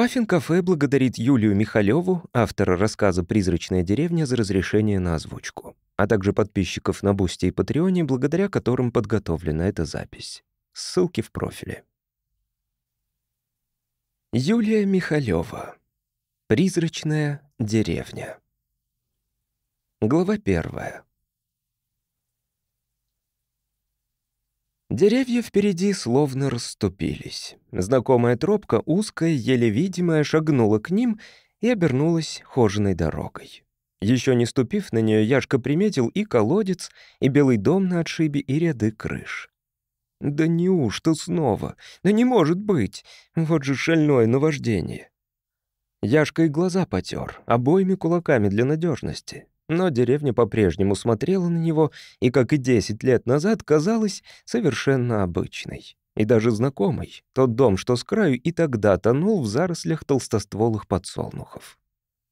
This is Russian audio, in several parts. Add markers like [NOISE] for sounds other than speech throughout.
Puffin Cafe благодарит Юлию Михалеву, автора рассказа «Призрачная деревня» за разрешение на озвучку, а также подписчиков на Boosty и Patreon е, благодаря которым подготовлена эта запись. Ссылки в профиле. Юлия Михалева. «Призрачная деревня». Глава первая. Деревья впереди словно расступились. Знакомая тропка, узкая, еле видимая, шагнула к ним и обернулась хоженой дорогой. Еще не ступив на нее, Яшка приметил и колодец, и белый дом на отшибе, и ряды крыш. «Да неужто снова? Да не может быть! Вот же шальное наваждение!» Яшка и глаза потер, обоими кулаками для надежности. Но деревня по-прежнему смотрела на него и, как и десять лет назад, казалась совершенно обычной. И даже знакомой. Тот дом, что с краю, и тогда тонул в зарослях толстостволых подсолнухов.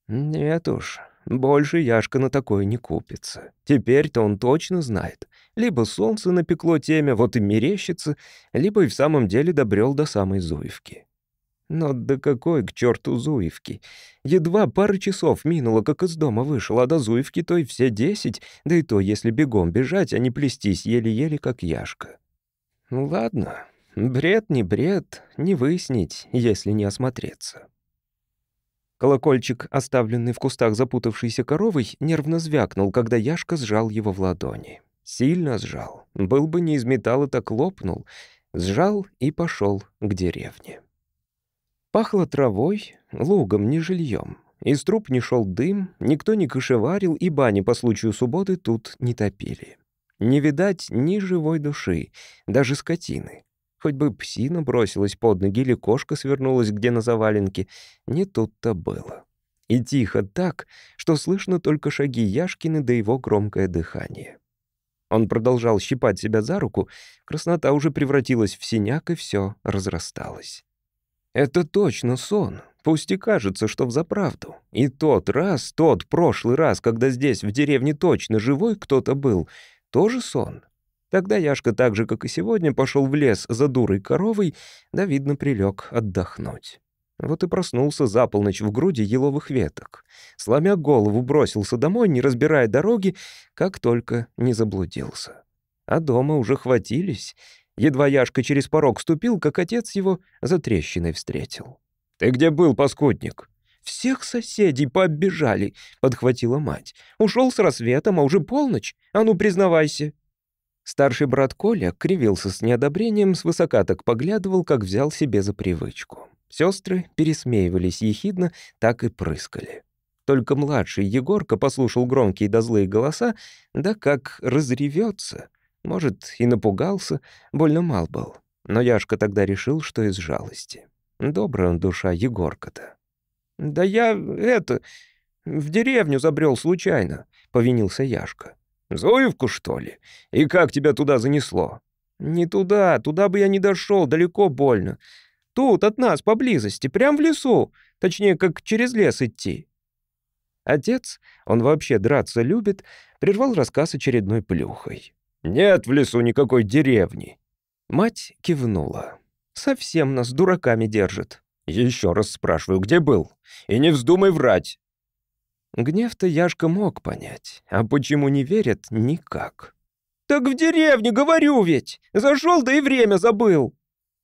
Нет уж, больше Яшка на такое не купится. Теперь-то он точно знает. Либо солнце напекло темя, вот и мерещится, либо и в самом деле добрел до самой Зуевки. Но до какой к черту Зуевки? Едва пара часов минуло, как из дома вышел, а до Зуевки то и все десять, да и то, если бегом бежать, а не плестись еле-еле, как Яшка. Ну ладно, бред не бред, не выяснить, если не осмотреться. Колокольчик, оставленный в кустах запутавшейся коровой, нервно звякнул, когда Яшка сжал его в ладони. Сильно сжал. Был бы не из металла, так лопнул. Сжал и пошел к деревне. Пахло травой, лугом, не жильем. Из труб не шел дым, никто не кошеварил, и бани по случаю субботы тут не топили. Не видать ни живой души, даже скотины. Хоть бы псина бросилась под ноги или кошка свернулась где на заваленке, не тут-то было. И тихо так, что слышно только шаги Яшкины да его громкое дыхание. Он продолжал щипать себя за руку, краснота уже превратилась в синяк, и все разрасталось. Это точно сон. Пусть и кажется, что взаправду. И тот раз, тот прошлый раз, когда здесь, в деревне, точно живой кто-то был, тоже сон. Тогда Яшка так же, как и сегодня, пошел в лес за дурой коровой, да, видно, прилег отдохнуть. Вот и проснулся за полночь в груди еловых веток. Сломя голову, бросился домой, не разбирая дороги, как только не заблудился. А дома уже хватились, Едва Яшка через порог ступил, как отец его за трещиной встретил. «Ты где был, паскудник?» «Всех соседей пооббежали», — подхватила мать. «Ушел с рассветом, а уже полночь. А ну, признавайся». Старший брат Коля кривился с неодобрением, свысока так поглядывал, как взял себе за привычку. Сестры пересмеивались ехидно, так и прыскали. Только младший Егорка послушал громкие да злые голоса, да как разревется. Может, и напугался, больно мал был. Но Яшка тогда решил, что из жалости. Добрая он душа, Егорка-то. «Да я, это, в деревню забрел случайно», — повинился Яшка. «Зоевку, что ли? И как тебя туда занесло?» «Не туда, туда бы я не дошел, далеко больно. Тут, от нас, поблизости, прям в лесу, точнее, как через лес идти». Отец, он вообще драться любит, прервал рассказ очередной плюхой. Нет в лесу никакой деревни». Мать кивнула. «Совсем нас дураками держит». Еще раз спрашиваю, где был? И не вздумай врать». Гнев-то Яшка мог понять, а почему не верят — никак. «Так в деревне, говорю ведь! Зашел, да и время забыл!»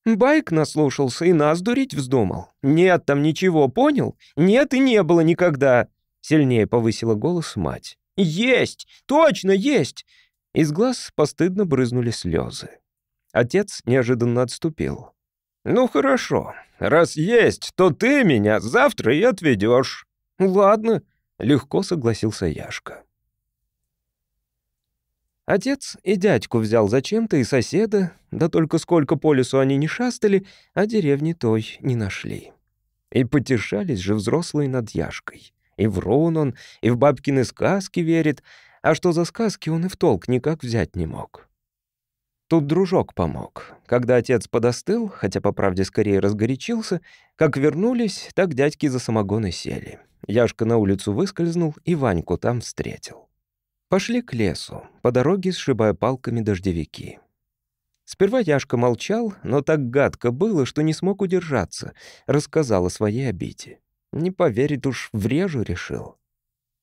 Байк наслушался и нас дурить вздумал. «Нет там ничего, понял? Нет и не было никогда!» Сильнее повысила голос мать. «Есть! Точно есть! Из глаз постыдно брызнули слезы. Отец неожиданно отступил. «Ну хорошо, раз есть, то ты меня завтра и отведешь. «Ладно», — легко согласился Яшка. Отец и дядьку взял зачем-то, и соседа, да только сколько по лесу они не шастали, а деревни той не нашли. И потешались же взрослые над Яшкой. И в рун он, и в бабкины сказки верит, а что за сказки он и в толк никак взять не мог. Тут дружок помог. Когда отец подостыл, хотя по правде скорее разгорячился, как вернулись, так дядьки за самогоны сели. Яшка на улицу выскользнул и Ваньку там встретил. Пошли к лесу, по дороге сшибая палками дождевики. Сперва Яшка молчал, но так гадко было, что не смог удержаться, рассказал о своей обиде. Не поверит уж, врежу решил.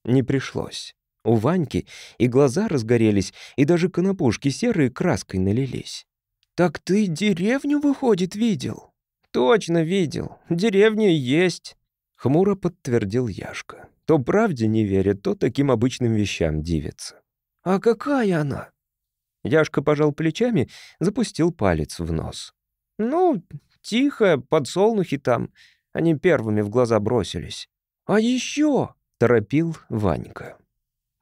Не пришлось. У Ваньки и глаза разгорелись, и даже конопушки серые краской налились. «Так ты деревню, выходит, видел?» «Точно видел. Деревня есть», — хмуро подтвердил Яшка. То правде не верит, то таким обычным вещам дивится. «А какая она?» Яшка пожал плечами, запустил палец в нос. «Ну, тихо, подсолнухи там. Они первыми в глаза бросились. А еще!» — торопил Ванька.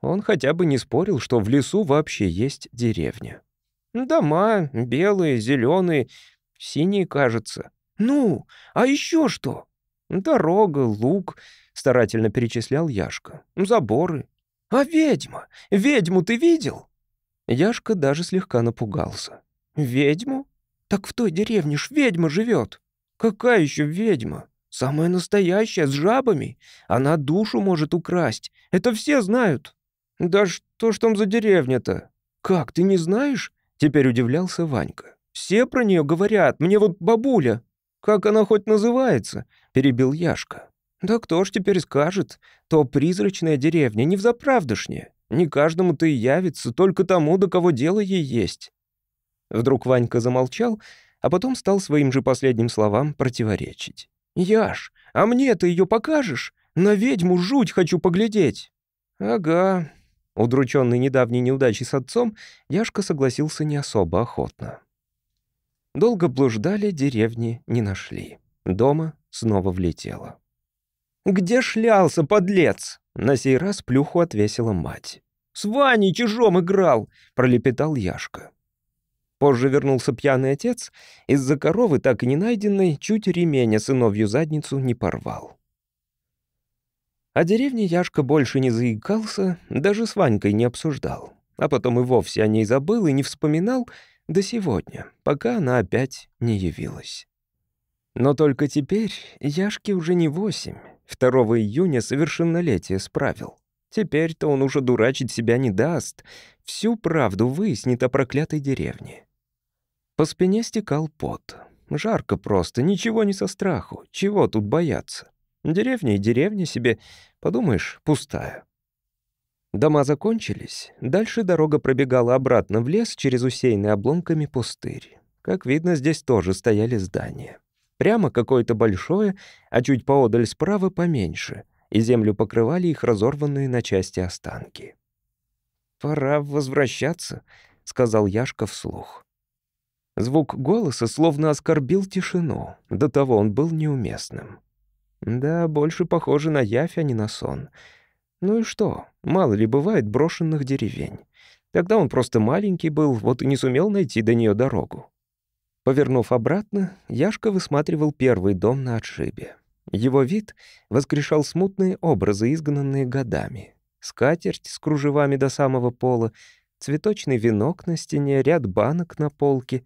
Он хотя бы не спорил, что в лесу вообще есть деревня. Дома белые, зеленые, синие, кажется. Ну, а еще что? Дорога, луг, старательно перечислял Яшка. Заборы. А ведьма? Ведьму ты видел? Яшка даже слегка напугался. Ведьму? Так в той деревне ж ведьма живет. Какая еще ведьма? Самая настоящая, с жабами. Она душу может украсть. Это все знают. «Да что ж там за деревня-то? Как, ты не знаешь?» Теперь удивлялся Ванька. «Все про нее говорят, мне вот бабуля. Как она хоть называется?» Перебил Яшка. «Да кто ж теперь скажет? То призрачная деревня, не взаправдышняя. Не каждому-то и явится, только тому, до кого дело ей есть». Вдруг Ванька замолчал, а потом стал своим же последним словам противоречить. «Яш, а мне ты ее покажешь? На ведьму жуть хочу поглядеть». «Ага, Удрученный недавней неудачей с отцом, Яшка согласился не особо охотно. Долго блуждали, деревни не нашли. Дома снова влетело. «Где шлялся, подлец?» На сей раз плюху отвесила мать. «С Ваней чужом играл!» — пролепетал Яшка. Позже вернулся пьяный отец, из-за коровы, так и не найденной, чуть ременя сыновью задницу не порвал. О деревне Яшка больше не заикался, даже с Ванькой не обсуждал. А потом и вовсе о ней забыл и не вспоминал до сегодня, пока она опять не явилась. Но только теперь Яшке уже не восемь. 2 июня совершеннолетие справил. Теперь-то он уже дурачить себя не даст. Всю правду выяснит о проклятой деревне. По спине стекал пот. Жарко просто, ничего не со страху. Чего тут бояться? Деревня и деревня себе, подумаешь, пустая. Дома закончились. Дальше дорога пробегала обратно в лес через усеянный обломками пустырь. Как видно, здесь тоже стояли здания. Прямо какое-то большое, а чуть поодаль справа поменьше, и землю покрывали их разорванные на части останки. «Пора возвращаться», — сказал Яшка вслух. Звук голоса словно оскорбил тишину, до того он был неуместным. Да, больше похоже на явь, а не на сон. Ну и что? Мало ли бывает брошенных деревень. Тогда он просто маленький был, вот и не сумел найти до нее дорогу. Повернув обратно, Яшка высматривал первый дом на отшибе. Его вид воскрешал смутные образы, изгнанные годами. Скатерть с кружевами до самого пола, цветочный венок на стене, ряд банок на полке,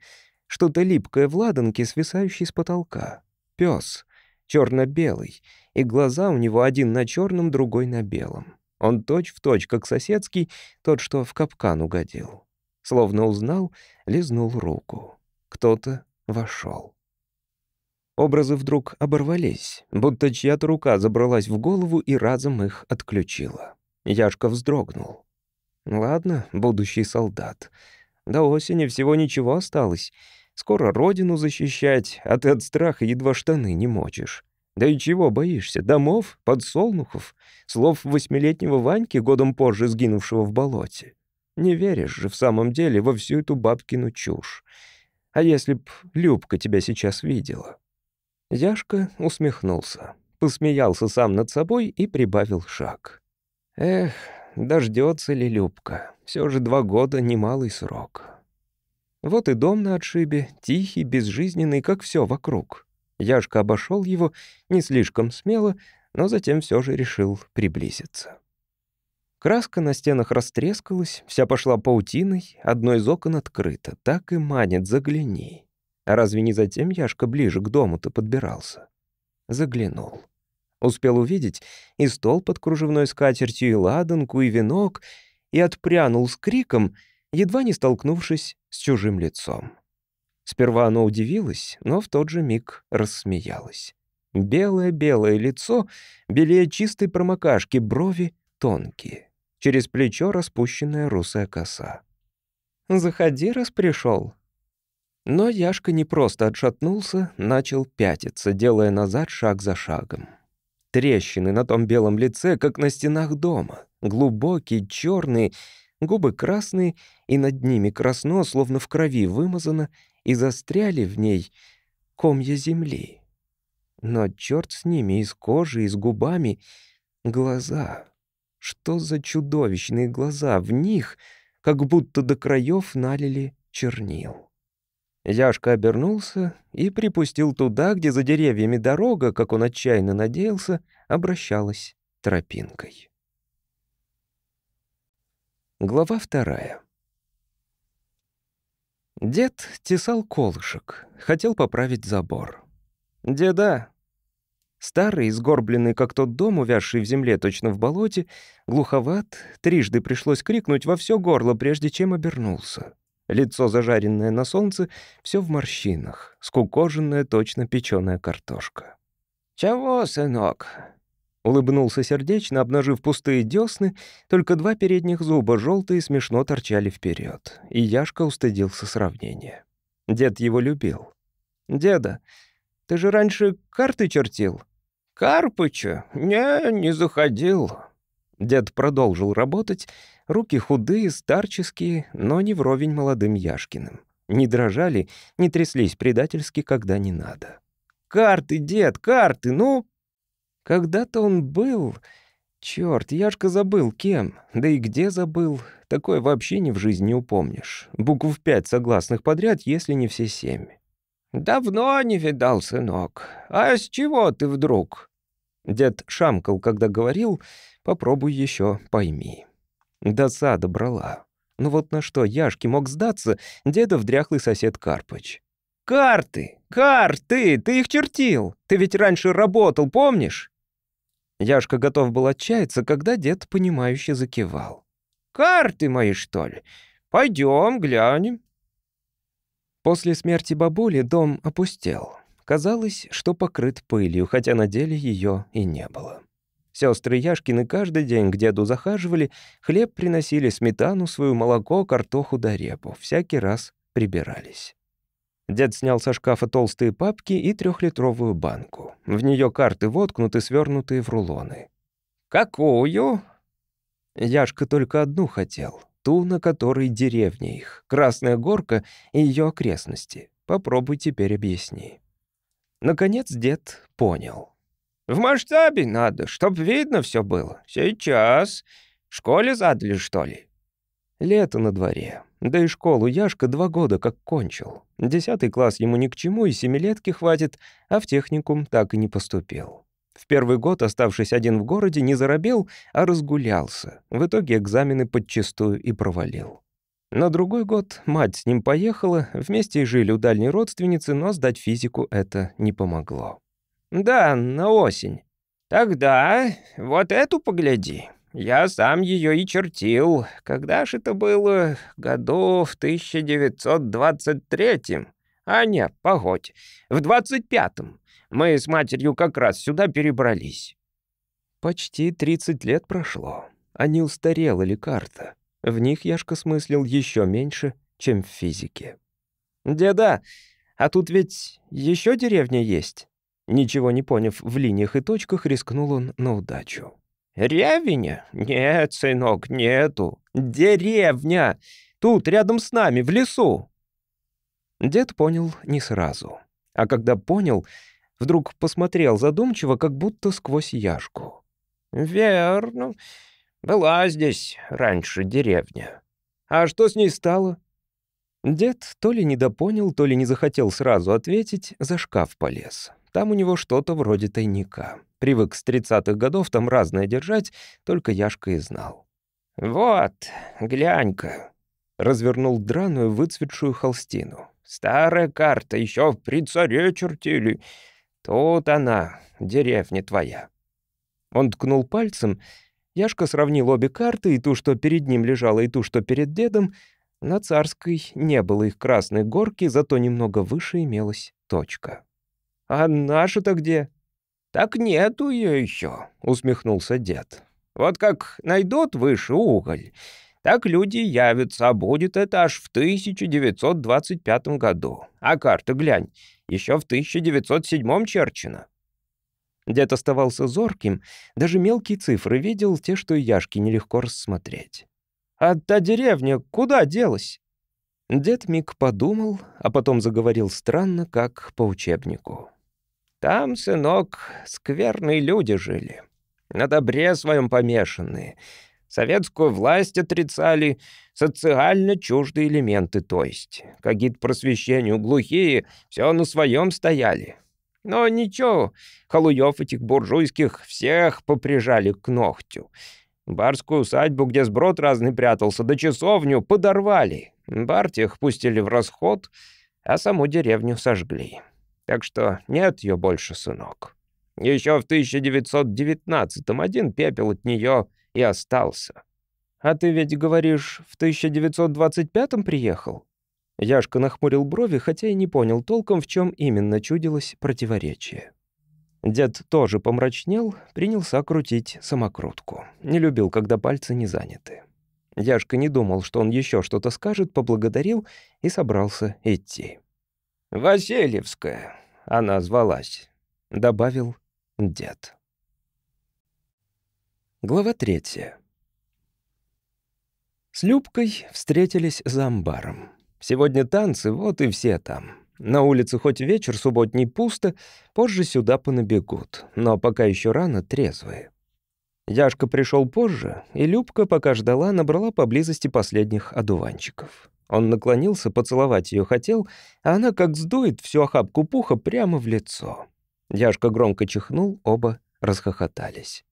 что-то липкое в ладанке, свисающее с потолка. Пес, черно-белый, и глаза у него один на черном, другой на белом. Он точь-в-точь, точь, как соседский, тот, что в капкан угодил. Словно узнал, лизнул руку. Кто-то вошел. Образы вдруг оборвались, будто чья-то рука забралась в голову и разом их отключила. Яшка вздрогнул. «Ладно, будущий солдат. До осени всего ничего осталось. Скоро родину защищать, а ты от страха едва штаны не мочишь. Да и чего боишься? Домов? Подсолнухов? Слов восьмилетнего Ваньки, годом позже сгинувшего в болоте? Не веришь же в самом деле во всю эту бабкину чушь. А если б Любка тебя сейчас видела?» Яшка усмехнулся, посмеялся сам над собой и прибавил шаг. «Эх, дождется ли Любка? Все же два года — немалый срок. Вот и дом на отшибе, тихий, безжизненный, как все вокруг. Яшка обошел его не слишком смело, но затем все же решил приблизиться. Краска на стенах растрескалась, вся пошла паутиной, одно из окон открыто. Так и манит, загляни. А разве не затем Яшка ближе к дому-то подбирался? Заглянул. Успел увидеть и стол под кружевной скатертью, и ладанку, и венок, и отпрянул с криком — едва не столкнувшись с чужим лицом. Сперва оно удивилось, но в тот же миг рассмеялось. Белое-белое лицо, белее чистой промокашки, брови тонкие. Через плечо распущенная русая коса. «Заходи, раз пришел. Но Яшка не просто отшатнулся, начал пятиться, делая назад шаг за шагом. Трещины на том белом лице, как на стенах дома. Глубокие, черные, губы красные, и над ними красно, словно в крови вымазано, и застряли в ней комья земли. Но черт с ними, и с кожей, и с губами. Глаза. Что за чудовищные глаза? В них как будто до краев налили чернил. Яшка обернулся и припустил туда, где за деревьями дорога, как он отчаянно надеялся, обращалась тропинкой. Глава вторая. Дед тесал колышек, хотел поправить забор. «Деда!» Старый, сгорбленный, как тот дом, увязший в земле точно в болоте, глуховат, трижды пришлось крикнуть во все горло, прежде чем обернулся. Лицо зажаренное на солнце, все в морщинах, скукоженная, точно печеная картошка. «Чего, сынок?» Улыбнулся сердечно, обнажив пустые десны, только два передних зуба, желтые, смешно торчали вперед. И Яшка устыдился сравнения. Дед его любил. «Деда, ты же раньше карты чертил?» «Карпыча? Не, не заходил». Дед продолжил работать, руки худые, старческие, но не вровень молодым Яшкиным. Не дрожали, не тряслись предательски, когда не надо. «Карты, дед, карты, ну!» Когда-то он был... Чёрт, Яшка забыл, кем. Да и где забыл. Такое вообще ни в жизни не упомнишь. Букв пять согласных подряд, если не все семь. «Давно не видал, сынок. А с чего ты вдруг?» Дед шамкал, когда говорил, «Попробуй еще, пойми». Досада брала. Ну вот на что Яшке мог сдаться дедов дряхлый сосед Карпыч. «Карты! Карты! Ты их чертил! Ты ведь раньше работал, помнишь?» Яшка готов был отчаяться, когда дед, понимающе закивал. «Карты мои, что ли? Пойдем, глянем». После смерти бабули дом опустел. Казалось, что покрыт пылью, хотя на деле ее и не было. Сестры Яшкины каждый день к деду захаживали, хлеб приносили, сметану свою, молоко, картоху да репу. Всякий раз прибирались. Дед снял со шкафа толстые папки и трехлитровую банку. В нее карты воткнуты, свернутые в рулоны. «Какую?» Яшка только одну хотел. Ту, на которой деревня их, Красная Горка и ее окрестности. Попробуй теперь объясни. Наконец дед понял. «В масштабе надо, чтоб видно все было. Сейчас. В школе задали, что ли?» Лето на дворе. Да и школу Яшка два года как кончил. Десятый класс ему ни к чему, и семилетки хватит, а в техникум так и не поступил. В первый год, оставшись один в городе, не заробел, а разгулялся. В итоге экзамены подчистую и провалил. На другой год мать с ним поехала, вместе жили у дальней родственницы, но сдать физику это не помогло. «Да, на осень. Тогда вот эту погляди. Я сам ее и чертил. Когда ж это было? Году в 1923-м. А нет, погодь, в 25-м. Мы с матерью как раз сюда перебрались. Почти 30 лет прошло. А не устарела ли карта? В них Яшка смыслил еще меньше, чем в физике. «Деда, а тут ведь еще деревня есть?» Ничего не поняв в линиях и точках, рискнул он на удачу. «Ревеня? Нет, сынок, нету. Деревня! Тут, рядом с нами, в лесу!» Дед понял не сразу. А когда понял, вдруг посмотрел задумчиво, как будто сквозь яшку. «Верно. Была здесь раньше деревня. А что с ней стало?» Дед то ли недопонял, то ли не захотел сразу ответить, за шкаф полез. Там у него что-то вроде тайника. Привык с тридцатых годов там разное держать, только Яшка и знал. «Вот, глянь-ка», — развернул драную выцветшую холстину. «Старая карта, еще при царе чертили. Тут она, деревня твоя». Он ткнул пальцем. Яшка сравнил обе карты, и ту, что перед ним лежала, и ту, что перед дедом. На Царской не было их красной горки, зато немного выше имелась точка. «А наша-то где?» «Так нету ее еще», — усмехнулся дед. «Вот как найдут выше уголь, так люди явятся, а будет это аж в 1925 году. А карта, глянь, еще в 1907 черчена». Дед оставался зорким, даже мелкие цифры видел, те, что Яшке нелегко рассмотреть. «А та деревня куда делась?» Дед миг подумал, а потом заговорил странно, как по учебнику. «Там, сынок, скверные люди жили, на добре своем помешанные, советскую власть отрицали, социально чуждые элементы, то есть, какие-то просвещению глухие, все на своем стояли. Но ничего, халуев этих буржуйских всех поприжали к ногтю. Барскую усадьбу, где сброд разный прятался, до часовню подорвали. Бар тех пустили в расход, а саму деревню сожгли. Так что нет ее больше, сынок. Еще в 1919-м один пепел от нее и остался. А ты ведь говоришь, в 1925-м приехал? Яшка нахмурил брови, хотя и не понял толком, в чем именно чудилось противоречие. Дед тоже помрачнел, принялся крутить самокрутку. Не любил, когда пальцы не заняты. Яшка не думал, что он еще что-то скажет, поблагодарил и собрался идти. «Васильевская», — она звалась, — добавил дед. Глава третья. С Любкой встретились за амбаром. Сегодня танцы, вот и все там. На улице хоть вечер субботний пусто, позже сюда понабегут, но пока еще рано трезвые. Яшка пришел позже, и Любка, пока ждала, набрала поблизости последних одуванчиков. Он наклонился, поцеловать ее хотел, а она как сдует всю охапку пуха прямо в лицо. Яшка громко чихнул, оба расхохотались.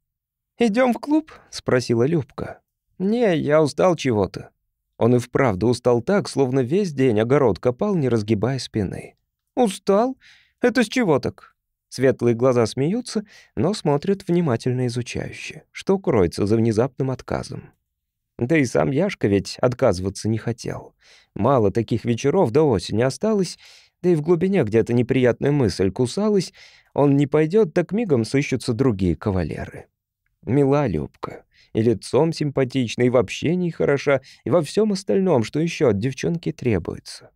Идем в клуб?» — спросила Любка. «Не, я устал чего-то». Он и вправду устал так, словно весь день огород копал, не разгибая спины. «Устал? Это с чего так?» Светлые глаза смеются, но смотрят внимательно изучающе, что кроется за внезапным отказом. Да и сам Яшка ведь отказываться не хотел. Мало таких вечеров до осени осталось, да и в глубине где-то неприятная мысль кусалась. Он не пойдет, так мигом сыщутся другие кавалеры. Мила Любка и лицом симпатична, и в общении хороша, и во всем остальном, что еще от девчонки требуется.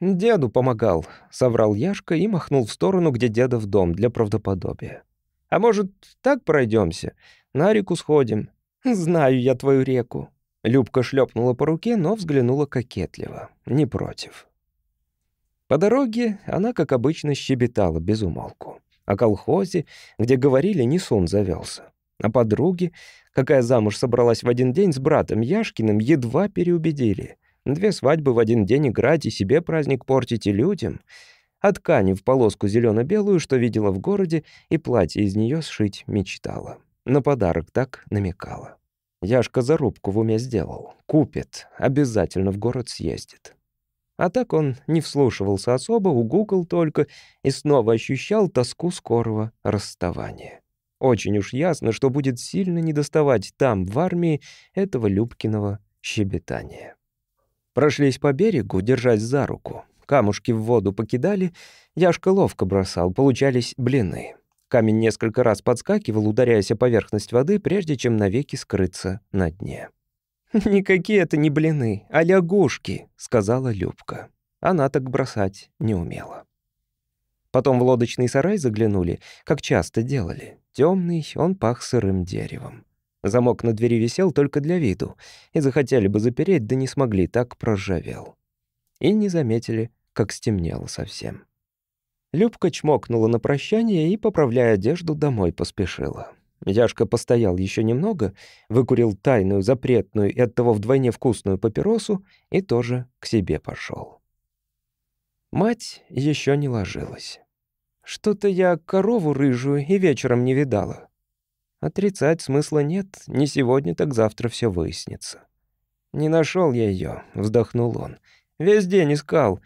«Деду помогал», — соврал Яшка и махнул в сторону, где деда в дом, для правдоподобия. «А может, так пройдемся? На реку сходим?» «Знаю я твою реку». Любка шлепнула по руке, но взглянула кокетливо. Не против. По дороге она, как обычно, щебетала без умолку. О колхозе, где говорили, не сон завелся. А подруги, какая замуж собралась в один день с братом Яшкиным, едва переубедили. Две свадьбы в один день играть и себе праздник портить и людям. А ткани в полоску зелено белую что видела в городе, и платье из нее сшить мечтала. На подарок так намекала. Яшка зарубку в уме сделал. Купит, обязательно в город съездит. А так он не вслушивался особо, угукал только и снова ощущал тоску скорого расставания. Очень уж ясно, что будет сильно недоставать там, в армии, этого Любкиного щебетания. Прошлись по берегу, держась за руку. Камушки в воду покидали, Яшка ловко бросал, получались блины. Камень несколько раз подскакивал, ударяясь о поверхность воды, прежде чем навеки скрыться на дне. [LAUGHS] «Никакие это не блины, а лягушки», — сказала Любка. Она так бросать не умела. Потом в лодочный сарай заглянули, как часто делали. Темный, он пах сырым деревом. Замок на двери висел только для виду, и захотели бы запереть, да не смогли, так проржавел. И не заметили, как стемнело совсем. Любка чмокнула на прощание и, поправляя одежду, домой поспешила. Яшка постоял еще немного, выкурил тайную, запретную и оттого вдвойне вкусную папиросу и тоже к себе пошел. Мать еще не ложилась. Что-то я корову рыжую и вечером не видала. Отрицать смысла нет, не сегодня, так завтра все выяснится. Не нашел я ее, вздохнул он. Весь день искал.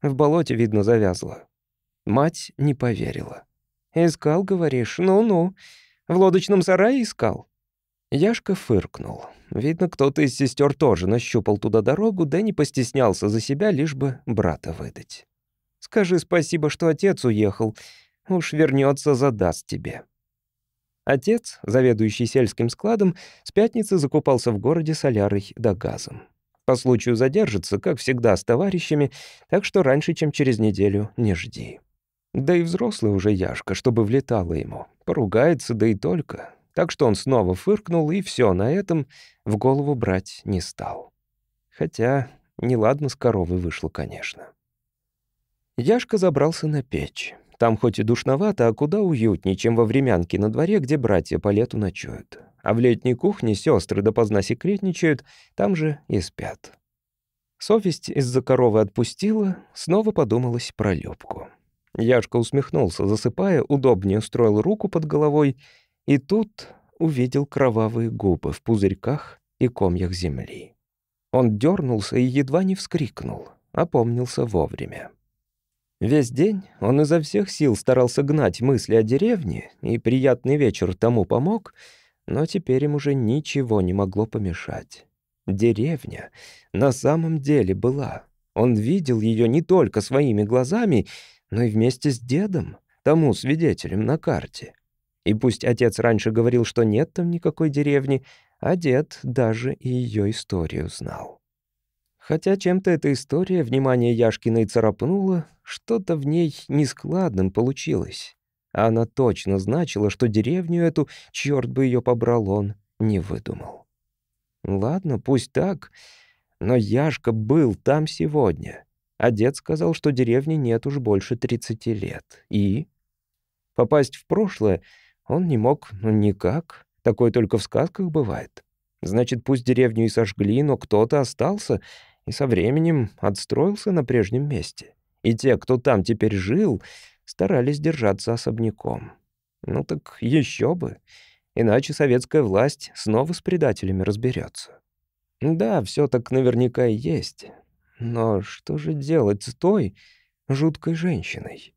В болоте, видно, завязла. Мать не поверила. «Искал, говоришь? Ну-ну. В лодочном сарае искал?» Яшка фыркнул. Видно, кто-то из сестер тоже нащупал туда дорогу, да не постеснялся за себя, лишь бы брата выдать. «Скажи спасибо, что отец уехал. Уж вернется, задаст тебе». Отец, заведующий сельским складом, с пятницы закупался в городе солярой да газом. По случаю задержится, как всегда, с товарищами, так что раньше, чем через неделю, не жди. Да и взрослый уже Яшка, чтобы влетало ему. Поругается, да и только. Так что он снова фыркнул, и все на этом в голову брать не стал. Хотя неладно с коровой вышло, конечно. Яшка забрался на печь. Там хоть и душновато, а куда уютнее, чем во времянке на дворе, где братья по лету ночуют. А в летней кухне сестры допоздна секретничают, там же и спят. Совесть из-за коровы отпустила, снова подумалась про Любку. Яшка усмехнулся, засыпая, удобнее устроил руку под головой, и тут увидел кровавые губы в пузырьках и комьях земли. Он дернулся и едва не вскрикнул, опомнился вовремя. Весь день он изо всех сил старался гнать мысли о деревне, и приятный вечер тому помог, но теперь им уже ничего не могло помешать. Деревня на самом деле была. Он видел ее не только своими глазами, но и вместе с дедом, тому свидетелем на карте. И пусть отец раньше говорил, что нет там никакой деревни, а дед даже и ее историю знал. Хотя чем-то эта история внимание Яшкиной царапнула, что-то в ней нескладным получилось. Она точно значила, что деревню эту, черт бы ее побрал, он не выдумал. Ладно, пусть так, но Яшка был там сегодня. А дед сказал, что деревни нет уж больше 30 лет. И? Попасть в прошлое он не мог, ну никак. Такое только в сказках бывает. Значит, пусть деревню и сожгли, но кто-то остался и со временем отстроился на прежнем месте. И те, кто там теперь жил, старались держаться особняком. Ну так еще бы. Иначе советская власть снова с предателями разберется. Да, все так наверняка и есть. Но что же делать с той жуткой женщиной?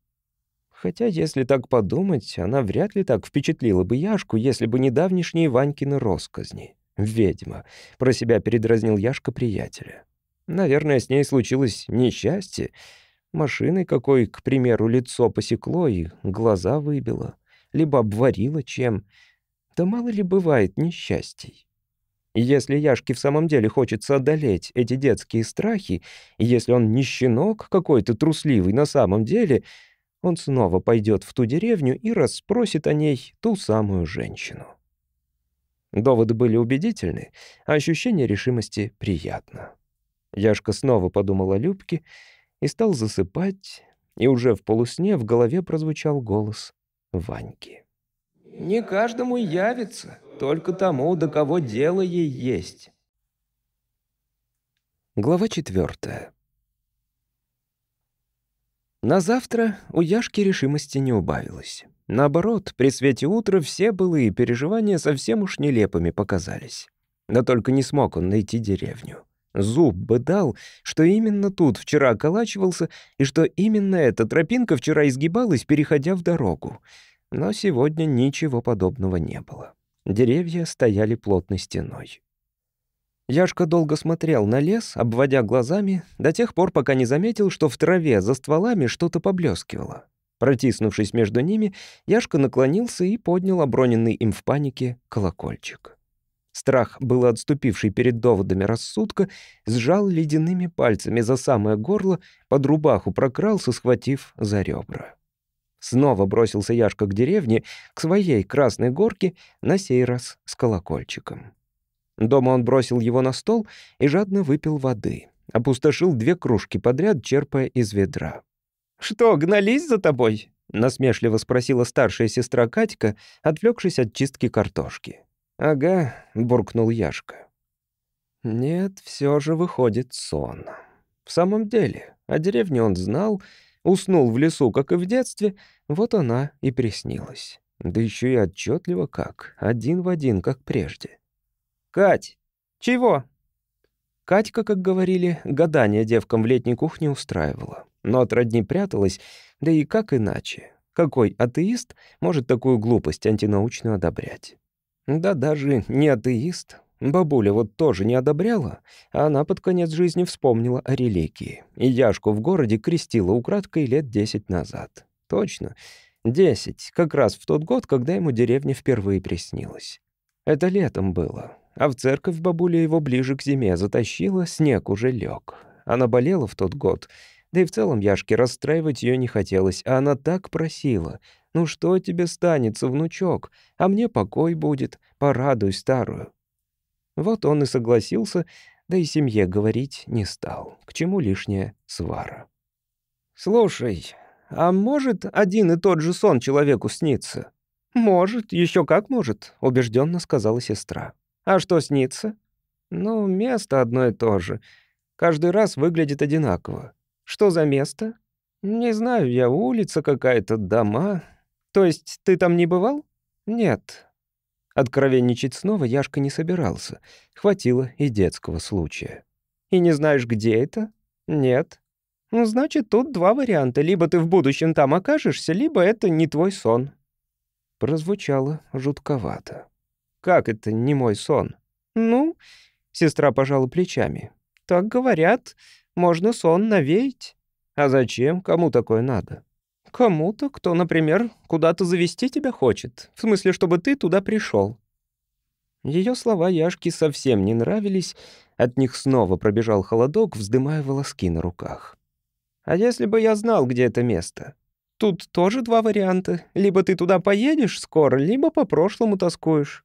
Хотя, если так подумать, она вряд ли так впечатлила бы Яшку, если бы не давнишние Ванькины росказни. «Ведьма», — про себя передразнил Яшка приятеля. Наверное, с ней случилось несчастье. Машиной какой, к примеру, лицо посекло и глаза выбило. Либо обварило чем. Да мало ли бывает несчастий. И если Яшке в самом деле хочется одолеть эти детские страхи, и если он не щенок какой-то трусливый на самом деле, он снова пойдет в ту деревню и расспросит о ней ту самую женщину. Доводы были убедительны, а ощущение решимости приятно. Яшка снова подумал о Любке и стал засыпать, и уже в полусне в голове прозвучал голос Ваньки. «Не каждому явится, только тому, до кого дело ей есть». Глава четвертая. На завтра у Яшки решимости не убавилось. Наоборот, при свете утра все былые переживания совсем уж нелепыми показались. Но только не смог он найти деревню. Зуб бы дал, что именно тут вчера околачивался, и что именно эта тропинка вчера изгибалась, переходя в дорогу. Но сегодня ничего подобного не было. Деревья стояли плотной стеной. Яшка долго смотрел на лес, обводя глазами, до тех пор, пока не заметил, что в траве за стволами что-то поблескивало. Протиснувшись между ними, Яшка наклонился и поднял оброненный им в панике колокольчик. Страх, было отступивший перед доводами рассудка, сжал ледяными пальцами за самое горло, под рубаху прокрался, схватив за ребра. Снова бросился Яшка к деревне, к своей красной горке, на сей раз с колокольчиком. Дома он бросил его на стол и жадно выпил воды. Опустошил две кружки подряд, черпая из ведра. «Что, гнались за тобой?» — насмешливо спросила старшая сестра Катька, отвлекшись от чистки картошки. «Ага», — буркнул Яшка. Нет, все же выходит сон. В самом деле, о деревне он знал, уснул в лесу, как и в детстве, вот она и приснилась. Да еще и отчетливо как, один в один, как прежде. «Кать, чего?» Катька, как говорили, гадание девкам в летней кухне устраивала. Но от родни пряталась, да и как иначе? Какой атеист может такую глупость антинаучную одобрять? Да даже не атеист. Бабуля вот тоже не одобряла, а она под конец жизни вспомнила о религии. И Яшку в городе крестила украдкой лет десять назад. Точно, десять, как раз в тот год, когда ему деревня впервые приснилась. Это летом было, а в церковь бабуля его ближе к зиме затащила, снег уже лег. Она болела в тот год, да и в целом Яшке расстраивать ее не хотелось, а она так просила. «Ну что тебе станется, внучок? А мне покой будет, порадуй старую». Вот он и согласился, да и семье говорить не стал. К чему лишняя свара. «Слушай, а может один и тот же сон человеку снится?» «Может, еще как может», — убежденно сказала сестра. «А что снится?» «Ну, место одно и то же. Каждый раз выглядит одинаково. Что за место?» «Не знаю, я улица какая-то, дома. То есть ты там не бывал?» «Нет, Откровенничать снова Яшка не собирался. Хватило и детского случая. «И не знаешь, где это?» «Нет». «Ну, значит, тут два варианта. Либо ты в будущем там окажешься, либо это не твой сон». Прозвучало жутковато. «Как это не мой сон?» «Ну...» — сестра пожала плечами. «Так говорят, можно сон навеять». «А зачем? Кому такое надо?» Кому-то, кто, например, куда-то завести тебя хочет. В смысле, чтобы ты туда пришел. Ее слова Яшке совсем не нравились, от них снова пробежал холодок, вздымая волоски на руках. «А если бы я знал, где это место? Тут тоже два варианта. Либо ты туда поедешь скоро, либо по прошлому тоскуешь».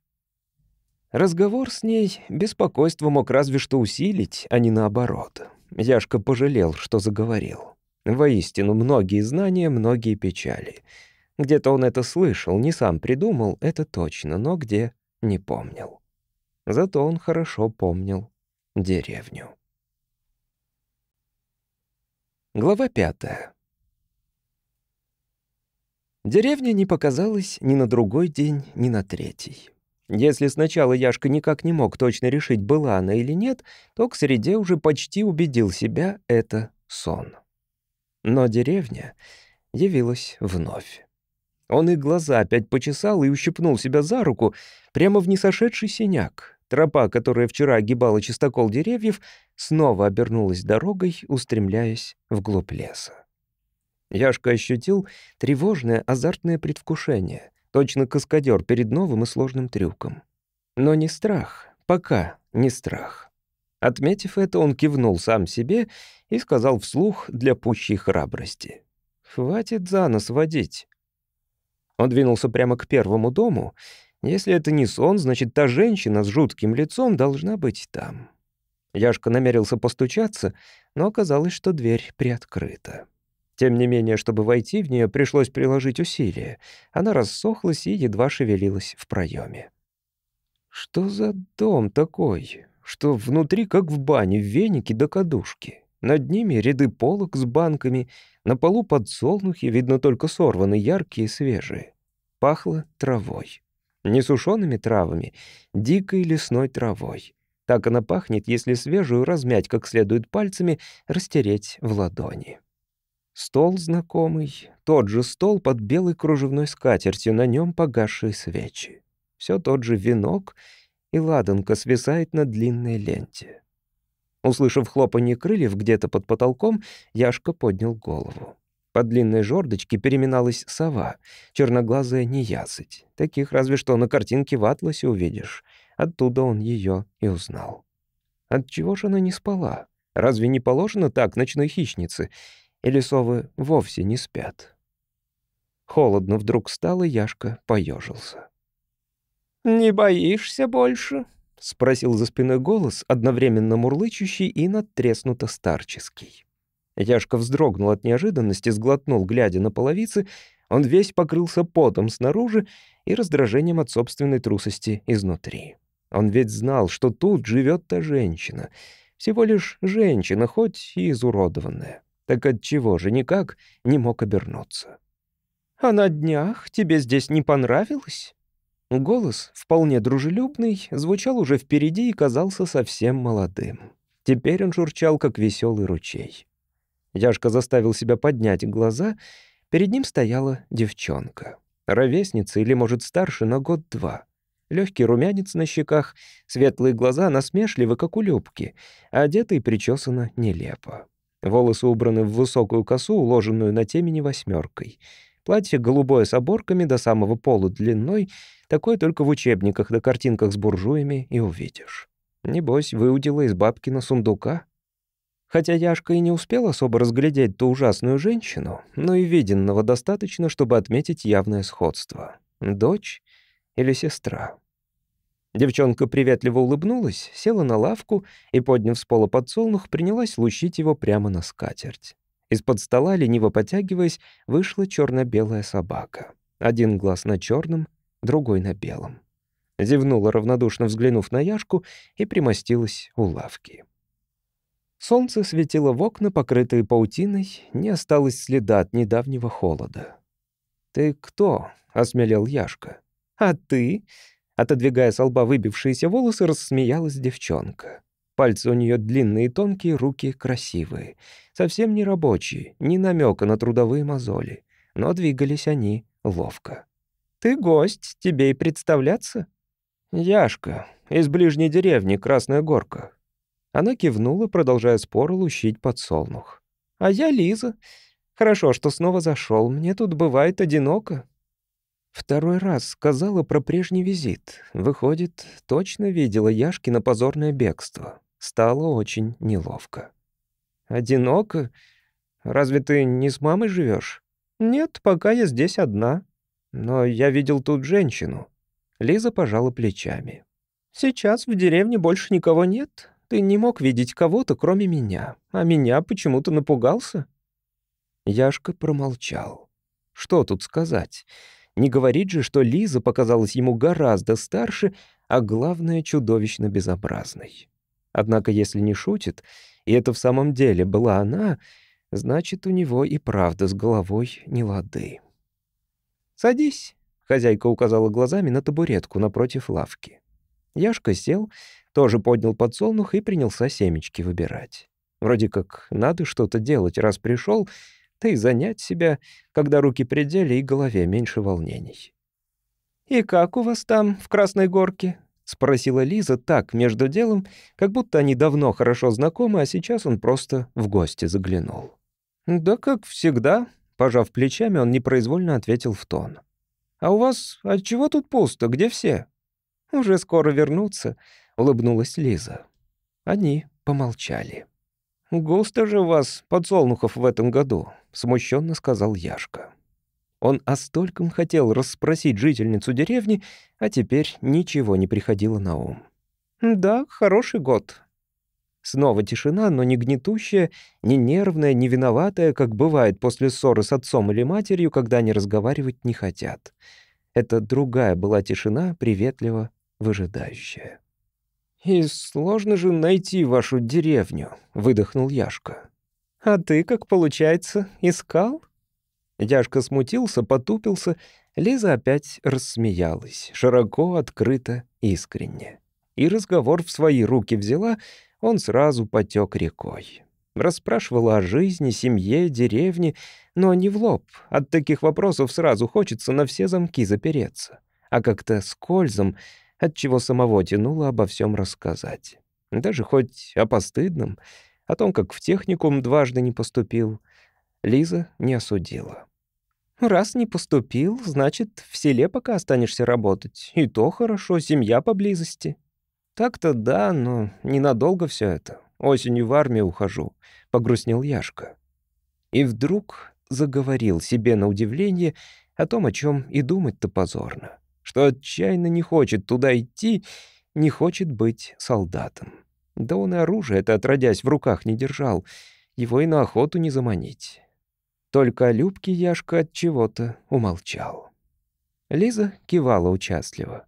Разговор с ней беспокойство мог разве что усилить, а не наоборот. Яшка пожалел, что заговорил. Воистину, многие знания, многие печали. Где-то он это слышал, не сам придумал, это точно, но где — не помнил. Зато он хорошо помнил деревню. Глава пятая. Деревня не показалась ни на другой день, ни на третий. Если сначала Яшка никак не мог точно решить, была она или нет, то к среде уже почти убедил себя — это сон. Но деревня явилась вновь. Он и глаза опять почесал и ущипнул себя за руку прямо в несошедший синяк. Тропа, которая вчера огибала чистокол деревьев, снова обернулась дорогой, устремляясь вглубь леса. Яшка ощутил тревожное, азартное предвкушение, точно каскадер перед новым и сложным трюком. Но не страх, пока не страх. Отметив это, он кивнул сам себе и сказал вслух для пущей храбрости. «Хватит за нос водить». Он двинулся прямо к первому дому. Если это не сон, значит, та женщина с жутким лицом должна быть там. Яшка намерился постучаться, но оказалось, что дверь приоткрыта. Тем не менее, чтобы войти в нее, пришлось приложить усилия. Она рассохлась и едва шевелилась в проеме. «Что за дом такой?» Что внутри, как в бане, веники да кадушки. Над ними ряды полок с банками, на полу подсолнухи, видно только сорваны, яркие и свежие. Пахло травой. Не сушеными травами, дикой лесной травой. Так она пахнет, если свежую размять как следует пальцами, растереть в ладони. Стол знакомый, тот же стол под белой кружевной скатертью, на нем погасшие свечи. Все тот же венок — и ладанка свисает на длинной ленте. Услышав хлопанье крыльев где-то под потолком, Яшка поднял голову. По длинной жердочке переминалась сова, черноглазая неясыть. Таких разве что на картинке в атласе увидишь. Оттуда он ее и узнал. Отчего же она не спала? Разве не положено так ночной хищнице? Или совы вовсе не спят? Холодно вдруг стало, Яшка поежился. «Не боишься больше?» — спросил за спиной голос, одновременно мурлычущий и надтреснуто старческий. Яшка вздрогнул от неожиданности, сглотнул, глядя на половицы. Он весь покрылся потом снаружи и раздражением от собственной трусости изнутри. Он ведь знал, что тут живет та женщина. Всего лишь женщина, хоть и изуродованная. Так отчего же никак не мог обернуться? «А на днях тебе здесь не понравилось?» Голос, вполне дружелюбный, звучал уже впереди и казался совсем молодым. Теперь он журчал, как веселый ручей. Яшка заставил себя поднять глаза. Перед ним стояла девчонка. Ровесница или, может, старше на год-два. легкий румянец на щеках, светлые глаза насмешливы, как у Любки, а одета и причесана нелепо. Волосы убраны в высокую косу, уложенную на темени восьмеркой. Платье голубое с оборками до самого полу длиной, такое только в учебниках да картинках с буржуями и увидишь. Небось, выудила из бабкина сундука. Хотя Яшка и не успел особо разглядеть ту ужасную женщину, но и виденного достаточно, чтобы отметить явное сходство. Дочь или сестра? Девчонка приветливо улыбнулась, села на лавку и, подняв с пола подсолнух, принялась лущить его прямо на скатерть. Из-под стола, лениво потягиваясь, вышла черно белая собака. Один глаз на черном, другой на белом. Зевнула, равнодушно взглянув на Яшку, и примостилась у лавки. Солнце светило в окна, покрытые паутиной, не осталось следа от недавнего холода. «Ты кто?» — осмелел Яшка. «А ты?» — отодвигая с лба выбившиеся волосы, рассмеялась девчонка. Пальцы у нее длинные и тонкие, руки красивые. Совсем не рабочие, ни намека на трудовые мозоли. Но двигались они ловко. «Ты гость, тебе и представляться?» «Яшка, из ближней деревни, Красная Горка. Она кивнула, продолжая споро лущить подсолнух. «А я Лиза. Хорошо, что снова зашел. Мне тут бывает одиноко». Второй раз сказала про прежний визит. Выходит, точно видела Яшкино позорное бегство. Стало очень неловко. «Одиноко? Разве ты не с мамой живешь? «Нет, пока я здесь одна. Но я видел тут женщину». Лиза пожала плечами. «Сейчас в деревне больше никого нет. Ты не мог видеть кого-то, кроме меня, а меня почему-то напугался». Яшка промолчал. Что тут сказать? Не говорит же, что Лиза показалась ему гораздо старше, а главное, чудовищно безобразной. Однако, если не шутит, и это в самом деле была она, значит, у него и правда с головой не лады. «Садись», — хозяйка указала глазами на табуретку напротив лавки. Яшка сел, тоже поднял подсолнух и принялся семечки выбирать. Вроде как надо что-то делать, раз пришел, да и занять себя, когда руки пределе и голове меньше волнений. «И как у вас там, в Красной Горке?» — спросила Лиза так, между делом, как будто они давно хорошо знакомы, а сейчас он просто в гости заглянул. «Да как всегда», — пожав плечами, он непроизвольно ответил в тон. «А у вас отчего тут пусто? Где все?» «Уже скоро вернутся», — улыбнулась Лиза. Они помолчали. «Густо же у вас подсолнухов в этом году», — смущенно сказал Яшка. Он о стольком хотел расспросить жительницу деревни, а теперь ничего не приходило на ум. «Да, хороший год». Снова тишина, но не гнетущая, не нервная, не виноватая, как бывает после ссоры с отцом или матерью, когда они разговаривать не хотят. Это другая была тишина, приветливо выжидающая. «И сложно же найти вашу деревню», — выдохнул Яшка. «А ты, как получается, искал?» Яшка смутился, потупился. Лиза опять рассмеялась, широко, открыто, искренне. И разговор в свои руки взяла, он сразу потек рекой. Расспрашивала о жизни, семье, деревне, но не в лоб. От таких вопросов сразу хочется на все замки запереться. А как-то скользом от чего самого тянуло обо всем рассказать. Даже хоть о постыдном, о том, как в техникум дважды не поступил, Лиза не осудила. «Раз не поступил, значит, в селе пока останешься работать. И то хорошо, семья поблизости». «Так-то да, но ненадолго все это. Осенью в армию ухожу», — погрустнел Яшка. И вдруг заговорил себе на удивление о том, о чем и думать-то позорно что отчаянно не хочет туда идти, не хочет быть солдатом. Да он и оружие это отродясь в руках не держал, его и на охоту не заманить. Только о Любке Яшка от чего-то умолчал. Лиза кивала участливо.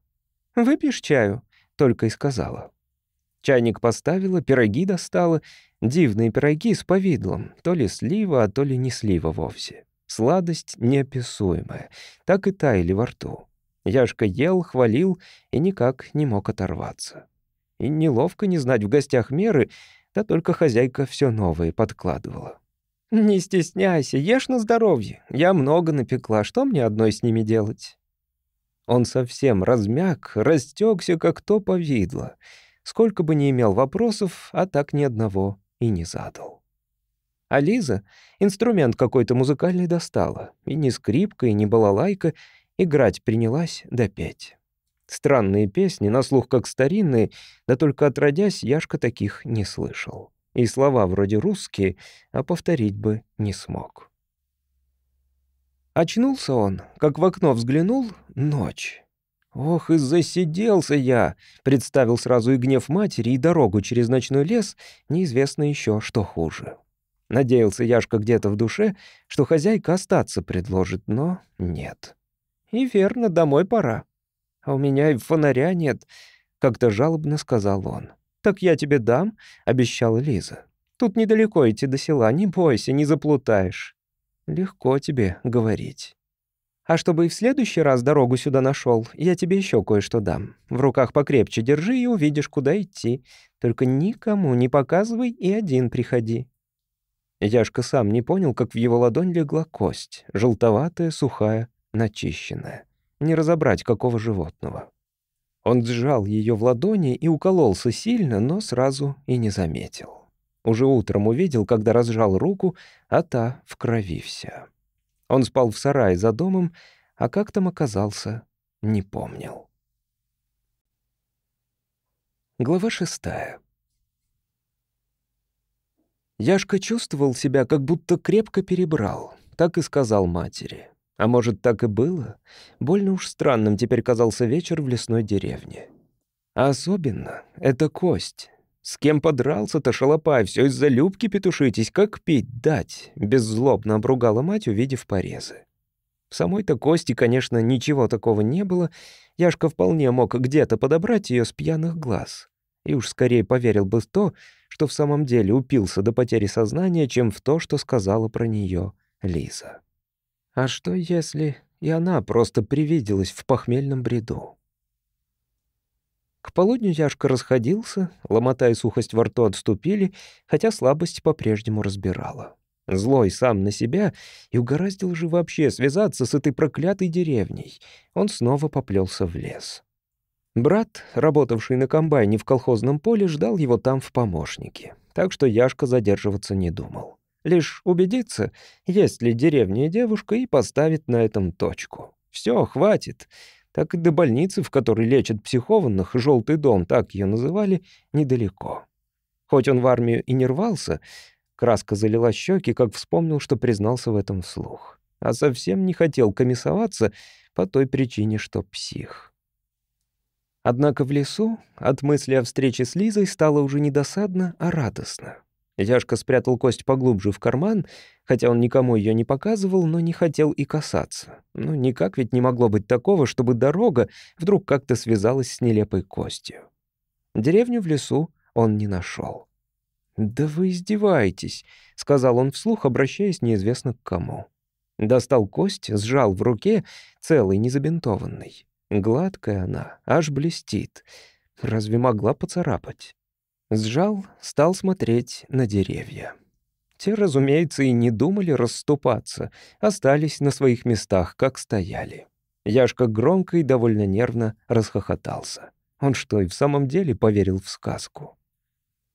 «Выпьешь чаю?» — только и сказала. Чайник поставила, пироги достала. Дивные пироги с повидлом. То ли слива, а то ли не слива вовсе. Сладость неописуемая. Так и таяли во рту. Яшка ел, хвалил и никак не мог оторваться. И неловко не знать в гостях меры, да только хозяйка все новое подкладывала. «Не стесняйся, ешь на здоровье. Я много напекла, что мне одной с ними делать?» Он совсем размяк, растекся, как то повидло. Сколько бы ни имел вопросов, а так ни одного и не задал. А Лиза инструмент какой-то музыкальный достала. И ни скрипка, и ни балалайка. Играть принялась допеть. Странные песни, на слух как старинные, да только отродясь, Яшка таких не слышал. И слова вроде русские, а повторить бы не смог. Очнулся он, как в окно взглянул — ночь. «Ох, и засиделся я!» — представил сразу и гнев матери, и дорогу через ночной лес, неизвестно еще, что хуже. Надеялся Яшка где-то в душе, что хозяйка остаться предложит, но нет. И верно, домой пора. А у меня и фонаря нет, — как-то жалобно сказал он. «Так я тебе дам», — обещала Лиза. «Тут недалеко идти до села, не бойся, не заплутаешь». «Легко тебе говорить». «А чтобы и в следующий раз дорогу сюда нашел, я тебе еще кое-что дам. В руках покрепче держи и увидишь, куда идти. Только никому не показывай и один приходи». Яшка сам не понял, как в его ладонь легла кость, желтоватая, сухая, начищенная. Не разобрать, какого животного. Он сжал ее в ладони и укололся сильно, но сразу и не заметил. Уже утром увидел, когда разжал руку, а та в крови вся. Он спал в сарае за домом, а как там оказался, не помнил. Глава шестая. Яшка чувствовал себя, как будто крепко перебрал. Так и сказал матери. А может, так и было? Больно уж странным теперь казался вечер в лесной деревне. А особенно — это кость. С кем подрался-то, шалопай, все из-за любки петушитесь, как пить дать? Беззлобно обругала мать, увидев порезы. В самой-то кости, конечно, ничего такого не было. Яшка вполне мог где-то подобрать ее с пьяных глаз. И уж скорее поверил бы в то, что в самом деле упился до потери сознания, чем в то, что сказала про нее Лиза. А что если и она просто привиделась в похмельном бреду? К полудню Яшка расходился, ломота и сухость во рту отступили, хотя слабость по-прежнему разбирала. Злой сам на себя и угораздил же вообще связаться с этой проклятой деревней. Он снова поплелся в лес. Брат, работавший на комбайне в колхозном поле, ждал его там в помощнике, так что Яшка задерживаться не думал. Лишь убедиться, есть ли деревня девушка, и поставить на этом точку. Все, хватит. Так и до больницы, в которой лечат психованных, «желтый дом», так ее называли, недалеко. Хоть он в армию и не рвался, краска залила щеки, как вспомнил, что признался в этом вслух. А совсем не хотел комиссоваться по той причине, что псих. Однако в лесу от мысли о встрече с Лизой стало уже не досадно, а радостно. Яшка спрятал кость поглубже в карман, хотя он никому ее не показывал, но не хотел и касаться. Ну, никак ведь не могло быть такого, чтобы дорога вдруг как-то связалась с нелепой костью. Деревню в лесу он не нашел. «Да вы издеваетесь», — сказал он вслух, обращаясь неизвестно к кому. Достал кость, сжал в руке, целый, незабинтованный. Гладкая она, аж блестит. Разве могла поцарапать? Сжал, стал смотреть на деревья. Те, разумеется, и не думали расступаться, остались на своих местах, как стояли. Яшка громко и довольно нервно расхохотался. Он что, и в самом деле поверил в сказку?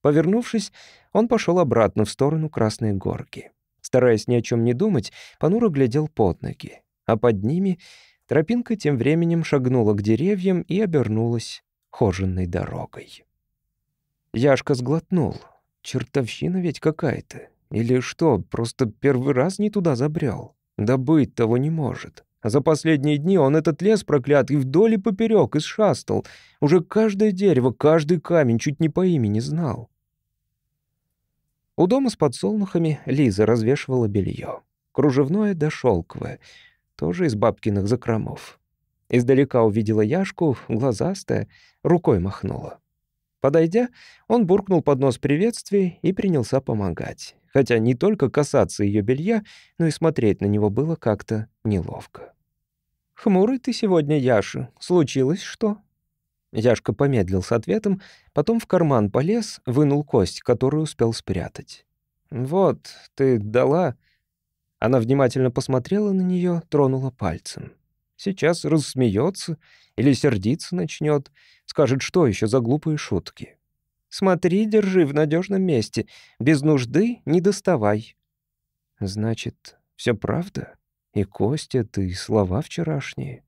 Повернувшись, он пошел обратно в сторону Красной Горки. Стараясь ни о чем не думать, понуро глядел под ноги, а под ними Тропинка тем временем шагнула к деревьям и обернулась хоженной дорогой. Яшка сглотнул. Чертовщина ведь какая-то. Или что, просто первый раз не туда забрел? Да быть того не может. За последние дни он этот лес проклятый вдоль и поперек исшастал. Уже каждое дерево, каждый камень чуть не по имени знал. У дома с подсолнухами Лиза развешивала белье. Кружевное да шелковое тоже из бабкиных закромов. Издалека увидела Яшку, глазастая, рукой махнула. Подойдя, он буркнул под нос приветствий и принялся помогать. Хотя не только касаться ее белья, но и смотреть на него было как-то неловко. «Хмурый ты сегодня, Яша. Случилось что?» Яшка помедлил с ответом, потом в карман полез, вынул кость, которую успел спрятать. «Вот, ты дала...» Она внимательно посмотрела на нее, тронула пальцем. Сейчас рассмеется или сердиться начнет, скажет, что еще за глупые шутки. Смотри, держи в надежном месте, без нужды не доставай. Значит, все правда? И Костя, ты слова вчерашние.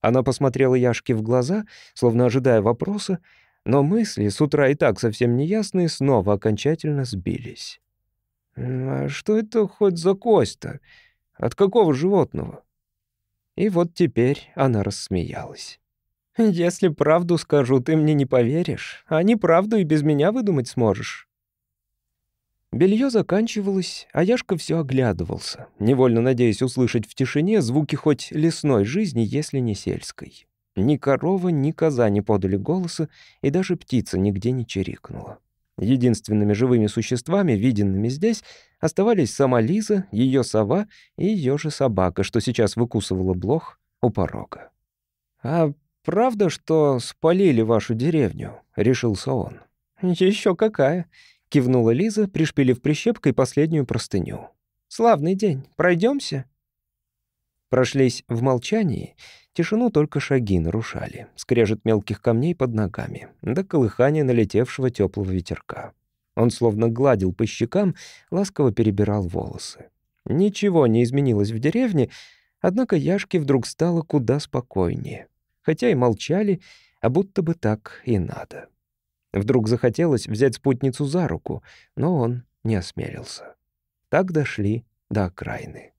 Она посмотрела Яшке в глаза, словно ожидая вопроса, но мысли, с утра и так совсем неясные, снова окончательно сбились. «А что это хоть за кость-то? От какого животного?» И вот теперь она рассмеялась. «Если правду скажу, ты мне не поверишь, а неправду и без меня выдумать сможешь». Белье заканчивалось, а Яшка все оглядывался, невольно надеясь услышать в тишине звуки хоть лесной жизни, если не сельской. Ни корова, ни коза не подали голоса, и даже птица нигде не чирикнула. Единственными живыми существами, виденными здесь, оставались сама Лиза, ее сова и ее же собака, что сейчас выкусывала блох у порога. «А правда, что спалили вашу деревню?» — решился он. Еще какая!» — кивнула Лиза, пришпилив прищепкой последнюю простыню. «Славный день. Пройдемся?» Прошлись в молчании, тишину только шаги нарушали, скрежет мелких камней под ногами, да колыхание налетевшего теплого ветерка. Он словно гладил по щекам, ласково перебирал волосы. Ничего не изменилось в деревне, однако Яшке вдруг стало куда спокойнее. Хотя и молчали, а будто бы так и надо. Вдруг захотелось взять спутницу за руку, но он не осмелился. Так дошли до окраины.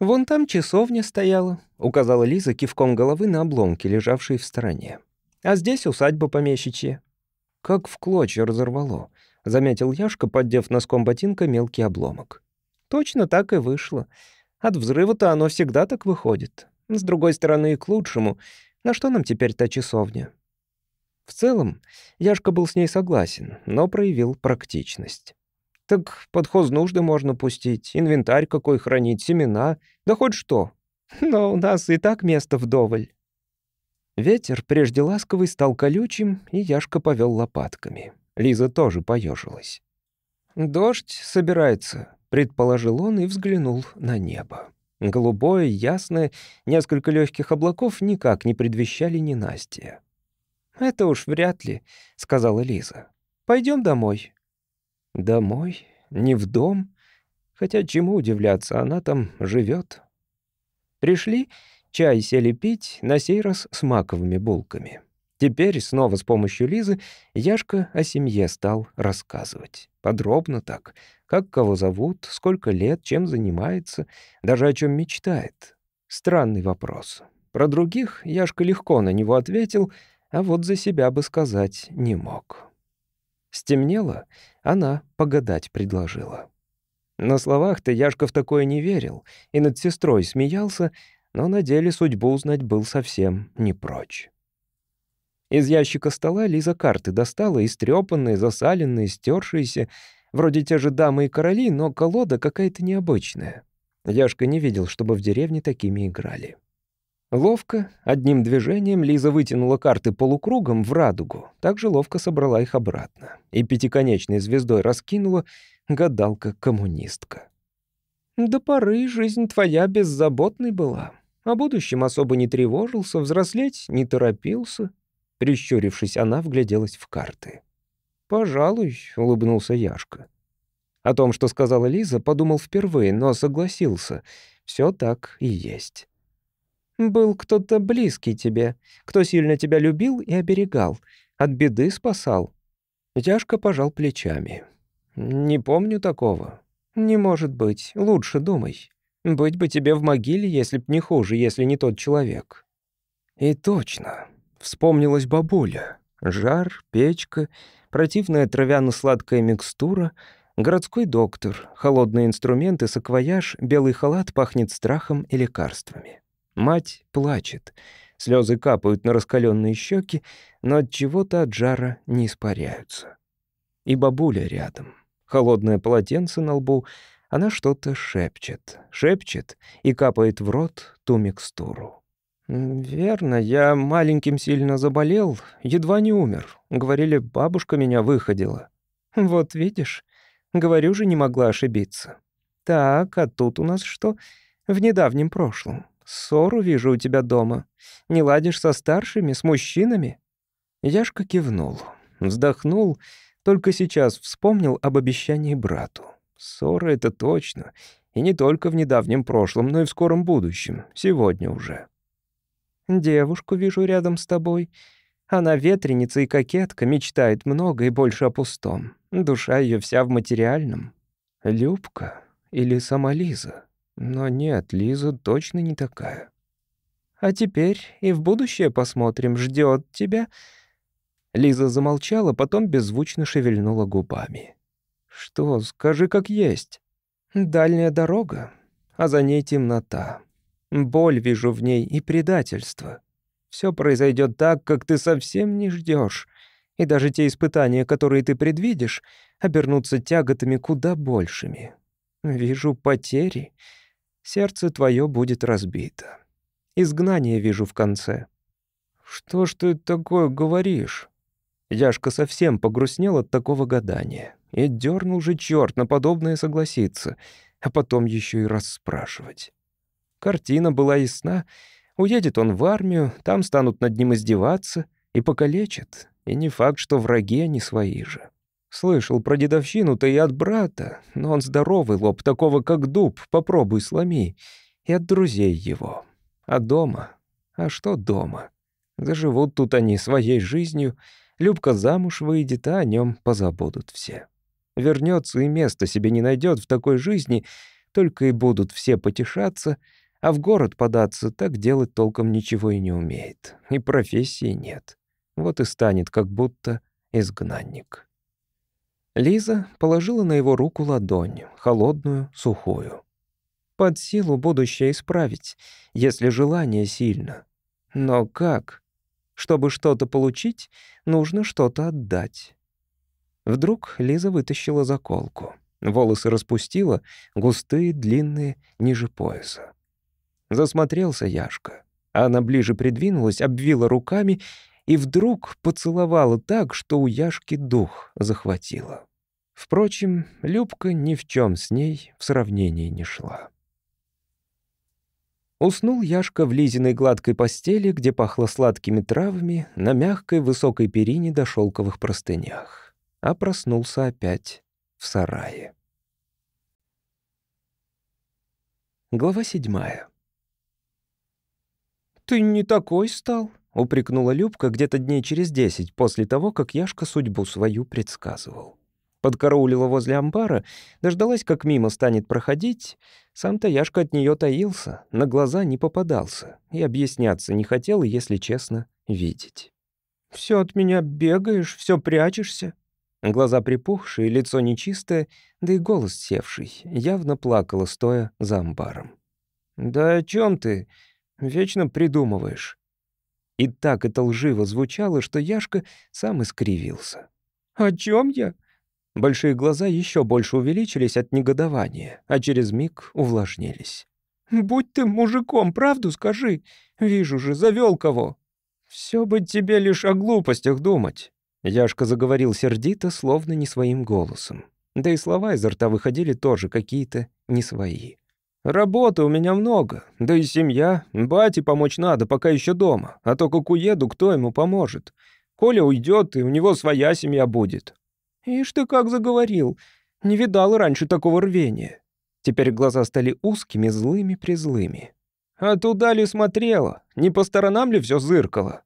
«Вон там часовня стояла», — указала Лиза кивком головы на обломки, лежавшие в стороне. «А здесь усадьба помещичья». «Как в клочья разорвало», — заметил Яшка, поддев носком ботинка мелкий обломок. «Точно так и вышло. От взрыва-то оно всегда так выходит. С другой стороны, и к лучшему. На что нам теперь та часовня?» В целом, Яшка был с ней согласен, но проявил практичность. Так под нужды можно пустить, инвентарь какой хранить, семена, да хоть что. [LAUGHS] Но у нас и так место вдоволь. Ветер, прежде ласковый, стал колючим, и Яшка повел лопатками. Лиза тоже поежилась. «Дождь собирается», — предположил он и взглянул на небо. Голубое, ясное, несколько легких облаков никак не предвещали ненастья. «Это уж вряд ли», — сказала Лиза. Пойдем домой». Домой? Не в дом? Хотя чему удивляться, она там живет. Пришли, чай сели пить, на сей раз с маковыми булками. Теперь снова с помощью Лизы Яшка о семье стал рассказывать. Подробно так. Как кого зовут, сколько лет, чем занимается, даже о чем мечтает. Странный вопрос. Про других Яшка легко на него ответил, а вот за себя бы сказать не мог. Стемнело, она погадать предложила. На словах-то Яшка в такое не верил и над сестрой смеялся, но на деле судьбу узнать был совсем не прочь. Из ящика стола Лиза карты достала, истрепанные, засаленные, стершиеся, вроде те же дамы и короли, но колода какая-то необычная. Яшка не видел, чтобы в деревне такими играли. Ловко, одним движением Лиза вытянула карты полукругом в радугу, также ловко собрала их обратно и пятиконечной звездой раскинула гадалка-коммунистка. «До поры жизнь твоя беззаботной была, о будущем особо не тревожился, взрослеть не торопился». Прищурившись, она вгляделась в карты. «Пожалуй», — улыбнулся Яшка. О том, что сказала Лиза, подумал впервые, но согласился. Все так и есть. Был кто-то близкий тебе, кто сильно тебя любил и оберегал, от беды спасал». Яшка пожал плечами. «Не помню такого». «Не может быть. Лучше думай. Быть бы тебе в могиле, если б не хуже, если не тот человек». И точно. Вспомнилась бабуля. Жар, печка, противная травяно-сладкая микстура, городской доктор, холодные инструменты, саквояж, белый халат пахнет страхом и лекарствами. Мать плачет. Слезы капают на раскаленные щеки, но от чего-то от жара не испаряются. И бабуля рядом. Холодное полотенце на лбу. Она что-то шепчет. Шепчет и капает в рот ту микстуру. «Верно, я маленьким сильно заболел, едва не умер. Говорили, бабушка меня выходила. Вот видишь, говорю же, не могла ошибиться. Так, а тут у нас что? В недавнем прошлом. Ссору вижу у тебя дома. Не ладишь со старшими, с мужчинами?» Яшка кивнул, вздохнул, только сейчас вспомнил об обещании брату. Ссора — это точно, и не только в недавнем прошлом, но и в скором будущем, сегодня уже. «Девушку вижу рядом с тобой. Она ветреница и кокетка, мечтает много и больше о пустом. Душа ее вся в материальном. Любка или сама Лиза? Но нет, Лиза точно не такая. А теперь и в будущее посмотрим, ждет тебя. Лиза замолчала, потом беззвучно шевельнула губами. Что, скажи как есть. Дальняя дорога, а за ней темнота. Боль вижу в ней и предательство. Все произойдет так, как ты совсем не ждешь, и даже те испытания, которые ты предвидишь, обернутся тяготами куда большими. Вижу потери. Сердце твое будет разбито. Изгнание вижу в конце. Что ж ты такое говоришь? Яшка совсем погрустнел от такого гадания. И дернул же черт на подобное согласиться, а потом еще и расспрашивать. Картина была ясна. Уедет он в армию, там станут над ним издеваться и покалечат. И не факт, что враги они свои же. Слышал про дедовщину-то и от брата, но он здоровый лоб, такого как дуб, попробуй сломи. И от друзей его. А дома? А что дома? Заживут тут они своей жизнью, Любка замуж выйдет, а о нем позабудут все. Вернется и места себе не найдет в такой жизни, только и будут все потешаться — а в город податься так делать толком ничего и не умеет. И профессии нет. Вот и станет как будто изгнанник. Лиза положила на его руку ладонь, холодную, сухую. Под силу будущее исправить, если желание сильно. Но как? Чтобы что-то получить, нужно что-то отдать. Вдруг Лиза вытащила заколку. Волосы распустила, густые, длинные, ниже пояса. Засмотрелся Яшка. Она ближе придвинулась, обвила руками и вдруг поцеловала так, что у Яшки дух захватило. Впрочем, Любка ни в чем с ней в сравнении не шла. Уснул Яшка в Лизиной гладкой постели, где пахло сладкими травами, на мягкой высокой перине до шелковых простынях. А проснулся опять в сарае. Глава седьмая. «Ты не такой стал», — упрекнула Любка где-то дней через десять после того, как Яшка судьбу свою предсказывал. Подкараулила возле амбара, дождалась, как мимо станет проходить. Сам-то Яшка от нее таился, на глаза не попадался и объясняться не хотел, если честно, видеть. Все от меня бегаешь, все прячешься». Глаза припухшие, лицо нечистое, да и голос севший, явно плакала, стоя за амбаром. «Да о чем ты?» Вечно придумываешь». И так это лживо звучало, что Яшка сам искривился. «О чем я?» Большие глаза еще больше увеличились от негодования, а через миг увлажнились. «Будь ты мужиком, правду скажи. Вижу же, завел кого». «Все бы тебе лишь о глупостях думать», — Яшка заговорил сердито, словно не своим голосом. Да и слова изо рта выходили тоже какие-то не свои. Работы у меня много, да и семья. Бате помочь надо, пока еще дома. А то как уеду, кто ему поможет? Коля уйдет, и у него своя семья будет. Ишь ты как заговорил. Не видал раньше такого рвения. Теперь глаза стали узкими, злыми-призлыми. А туда ли смотрела? Не по сторонам ли все зыркало?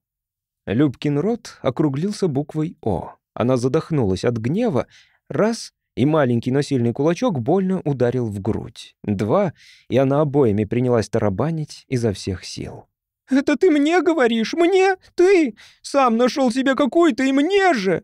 Любкин рот округлился буквой «О». Она задохнулась от гнева, раз и маленький, но сильный кулачок больно ударил в грудь. Два, и она обоими принялась тарабанить изо всех сил. «Это ты мне говоришь? Мне? Ты? Сам нашел себе какую-то и мне же!»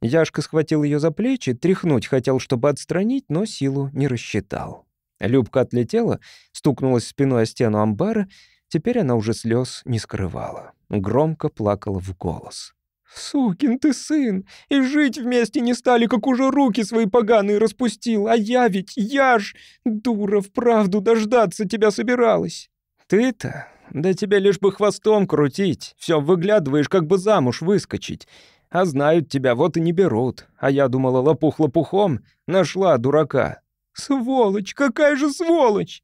Яшка схватил ее за плечи, тряхнуть хотел, чтобы отстранить, но силу не рассчитал. Любка отлетела, стукнулась спиной о стену амбара, теперь она уже слез не скрывала. Громко плакала в голос. «Сукин ты сын! И жить вместе не стали, как уже руки свои поганые распустил, а я ведь, я ж, дура, вправду дождаться тебя собиралась!» «Ты-то? Да тебя лишь бы хвостом крутить, все выглядываешь, как бы замуж выскочить. А знают тебя, вот и не берут. А я думала, лопух лопухом, нашла дурака». «Сволочь, какая же сволочь!»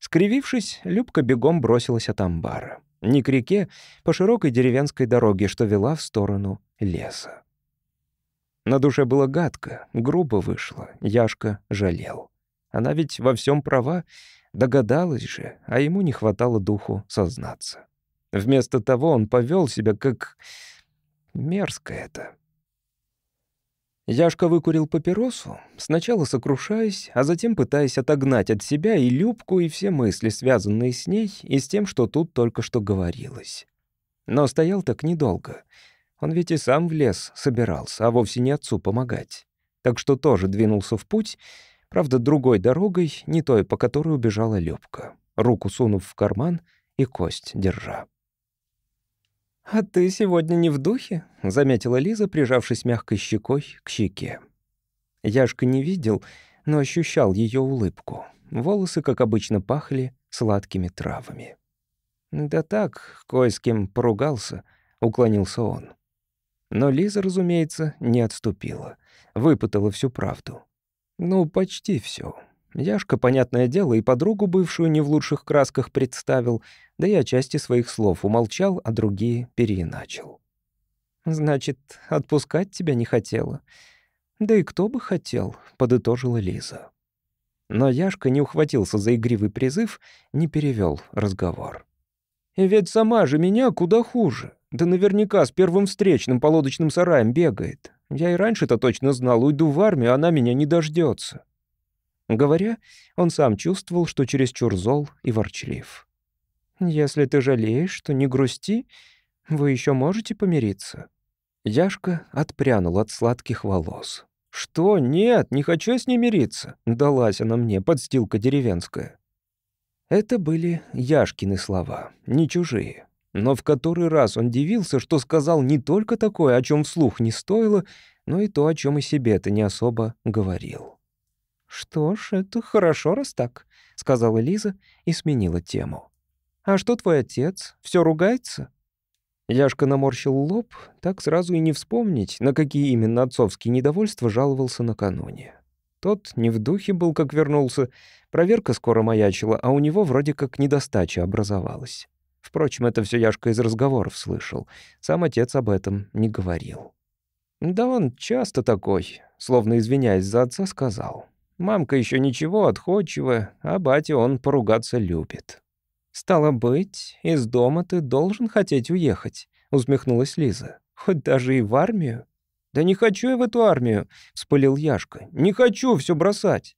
Скривившись, Любка бегом бросилась от амбара. Не к реке, по широкой деревенской дороге, что вела в сторону леса. На душе было гадко, грубо вышло, Яшка жалел. Она ведь во всем права, догадалась же, а ему не хватало духу сознаться. Вместо того он повел себя как... Мерзко это. Яшка выкурил папиросу, сначала сокрушаясь, а затем пытаясь отогнать от себя и Любку, и все мысли, связанные с ней, и с тем, что тут только что говорилось. Но стоял так недолго. Он ведь и сам в лес собирался, а вовсе не отцу помогать. Так что тоже двинулся в путь, правда, другой дорогой, не той, по которой убежала Любка, руку сунув в карман и кость держа. «А ты сегодня не в духе?» — заметила Лиза, прижавшись мягкой щекой к щеке. Яшка не видел, но ощущал ее улыбку. Волосы, как обычно, пахли сладкими травами. «Да так, кое с кем поругался», — уклонился он. Но Лиза, разумеется, не отступила. Выпытала всю правду. Ну, почти все. Яшка, понятное дело, и подругу бывшую не в лучших красках представил, да и о части своих слов умолчал, а другие переиначил. «Значит, отпускать тебя не хотела?» «Да и кто бы хотел», — подытожила Лиза. Но Яшка не ухватился за игривый призыв, не перевел разговор. «И ведь сама же меня куда хуже. Да наверняка с первым встречным по лодочным сараям бегает. Я и раньше-то точно знал, уйду в армию, она меня не дождется. Говоря, он сам чувствовал, что чересчур зол и ворчлив. «Если ты жалеешь, то не грусти, вы еще можете помириться». Яшка отпрянул от сладких волос. «Что? Нет, не хочу с ней мириться. Далась она мне, подстилка деревенская». Это были Яшкины слова, не чужие. Но в который раз он дивился, что сказал не только такое, о чем вслух не стоило, но и то, о чем и себе-то не особо говорил. «Что ж, это хорошо, раз так», — сказала Лиза и сменила тему. «А что твой отец? Все ругается?» Яшка наморщил лоб, так сразу и не вспомнить, на какие именно отцовские недовольства жаловался накануне. Тот не в духе был, как вернулся. Проверка скоро маячила, а у него вроде как недостача образовалась. Впрочем, это все Яшка из разговоров слышал. Сам отец об этом не говорил. «Да он часто такой», — словно извиняясь за отца, сказал. Мамка еще ничего, отходчивая, а батя он поругаться любит. «Стало быть, из дома ты должен хотеть уехать», — усмехнулась Лиза. «Хоть даже и в армию». «Да не хочу я в эту армию», — вспылил Яшка. «Не хочу все бросать».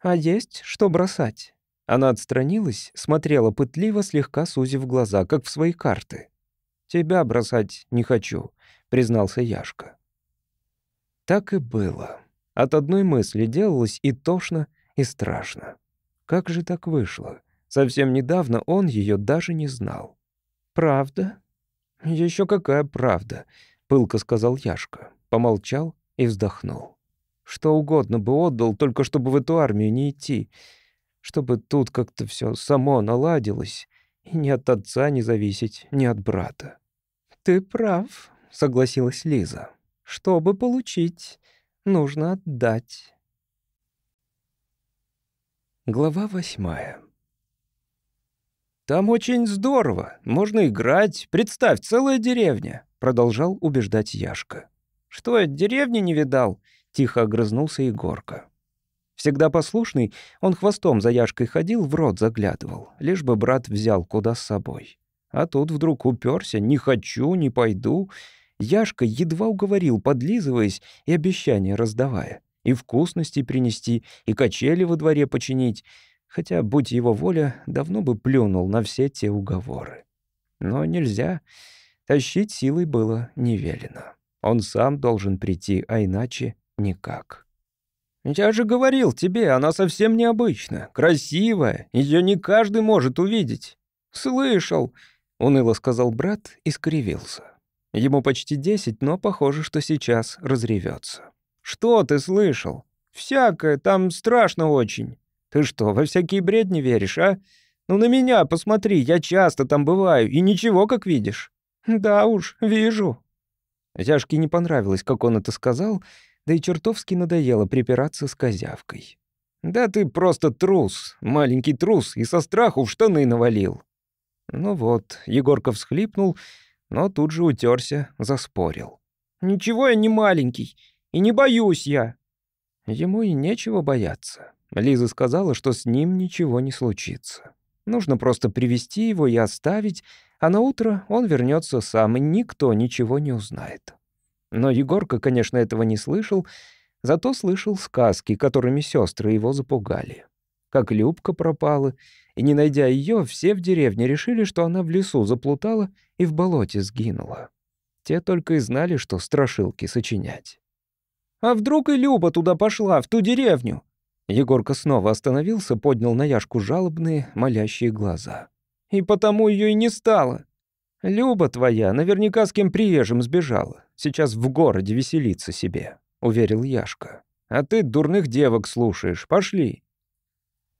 «А есть что бросать?» Она отстранилась, смотрела пытливо, слегка сузив глаза, как в свои карты. «Тебя бросать не хочу», — признался Яшка. Так и было. От одной мысли делалось и тошно, и страшно. Как же так вышло? Совсем недавно он ее даже не знал. «Правда?» Еще какая правда?» — пылко сказал Яшка. Помолчал и вздохнул. «Что угодно бы отдал, только чтобы в эту армию не идти. Чтобы тут как-то все само наладилось, и ни от отца не зависеть, ни от брата». «Ты прав», — согласилась Лиза. «Чтобы получить нужно отдать. Глава восьмая. «Там очень здорово, можно играть. Представь, целая деревня», — продолжал убеждать Яшка. «Что я, деревни не видал?» — тихо огрызнулся Егорка. Всегда послушный, он хвостом за Яшкой ходил, в рот заглядывал, лишь бы брат взял куда с собой. А тут вдруг уперся «не хочу, не пойду», Яшка едва уговорил, подлизываясь и обещания раздавая. И вкусности принести, и качели во дворе починить. Хотя, будь его воля, давно бы плюнул на все те уговоры. Но нельзя. Тащить силой было не велено. Он сам должен прийти, а иначе никак. «Я же говорил тебе, она совсем необычна, красивая, ее не каждый может увидеть». «Слышал», — уныло сказал брат и скривился. Ему почти десять, но похоже, что сейчас разревется. «Что ты слышал? Всякое, там страшно очень. Ты что, во всякие бредни веришь, а? Ну на меня посмотри, я часто там бываю, и ничего, как видишь». «Да уж, вижу». Яшке не понравилось, как он это сказал, да и чертовски надоело припираться с козявкой. «Да ты просто трус, маленький трус, и со страху в штаны навалил». Ну вот, Егорка всхлипнул, но тут же утерся, заспорил. «Ничего я не маленький, и не боюсь я». Ему и нечего бояться. Лиза сказала, что с ним ничего не случится. Нужно просто привести его и оставить, а на утро он вернется сам, и никто ничего не узнает. Но Егорка, конечно, этого не слышал, зато слышал сказки, которыми сестры его запугали. Как Любка пропала, и, не найдя ее, все в деревне решили, что она в лесу заплутала и в болоте сгинула. Те только и знали, что страшилки сочинять. «А вдруг и Люба туда пошла, в ту деревню?» Егорка снова остановился, поднял на Яшку жалобные, молящие глаза. «И потому ее и не стало. Люба твоя наверняка с кем приезжим сбежала. Сейчас в городе веселится себе», — уверил Яшка. «А ты дурных девок слушаешь. Пошли».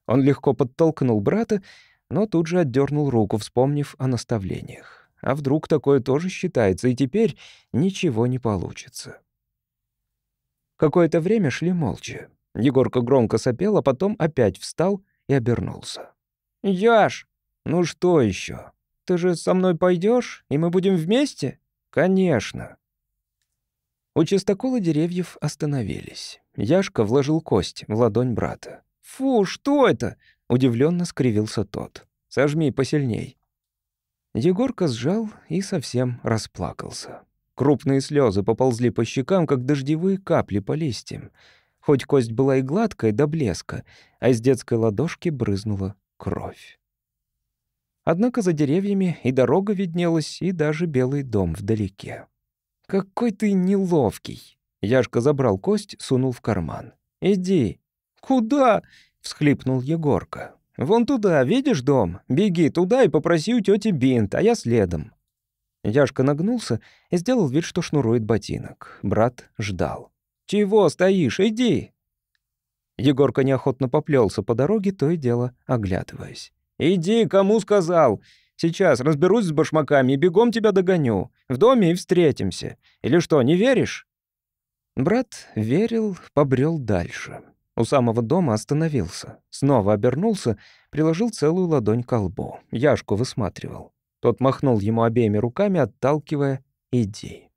Он легко подтолкнул брата, но тут же отдернул руку, вспомнив о наставлениях. А вдруг такое тоже считается, и теперь ничего не получится. Какое-то время шли молча. Егорка громко сопел, а потом опять встал и обернулся. «Яш, ну что еще? Ты же со мной пойдешь, и мы будем вместе?» «Конечно». У чистокола деревьев остановились. Яшка вложил кость в ладонь брата. «Фу, что это?» — удивленно скривился тот. «Сожми посильней». Егорка сжал и совсем расплакался. Крупные слезы поползли по щекам, как дождевые капли по листьям. Хоть кость была и гладкой до блеска, а из детской ладошки брызнула кровь. Однако за деревьями и дорога виднелась, и даже белый дом вдалеке. «Какой ты неловкий!» Яшка забрал кость, сунул в карман. «Иди». «Куда?» — всхлипнул Егорка. «Вон туда, видишь дом? Беги туда и попроси у тети бинт, а я следом». Яшка нагнулся и сделал вид, что шнурует ботинок. Брат ждал. «Чего стоишь? Иди!» Егорка неохотно поплелся по дороге, то и дело оглядываясь. «Иди, кому сказал! Сейчас разберусь с башмаками и бегом тебя догоню. В доме и встретимся. Или что, не веришь?» Брат верил, побрел дальше. У самого дома остановился. Снова обернулся, приложил целую ладонь к лбу. Яшку высматривал. Тот махнул ему обеими руками, отталкивая «иди».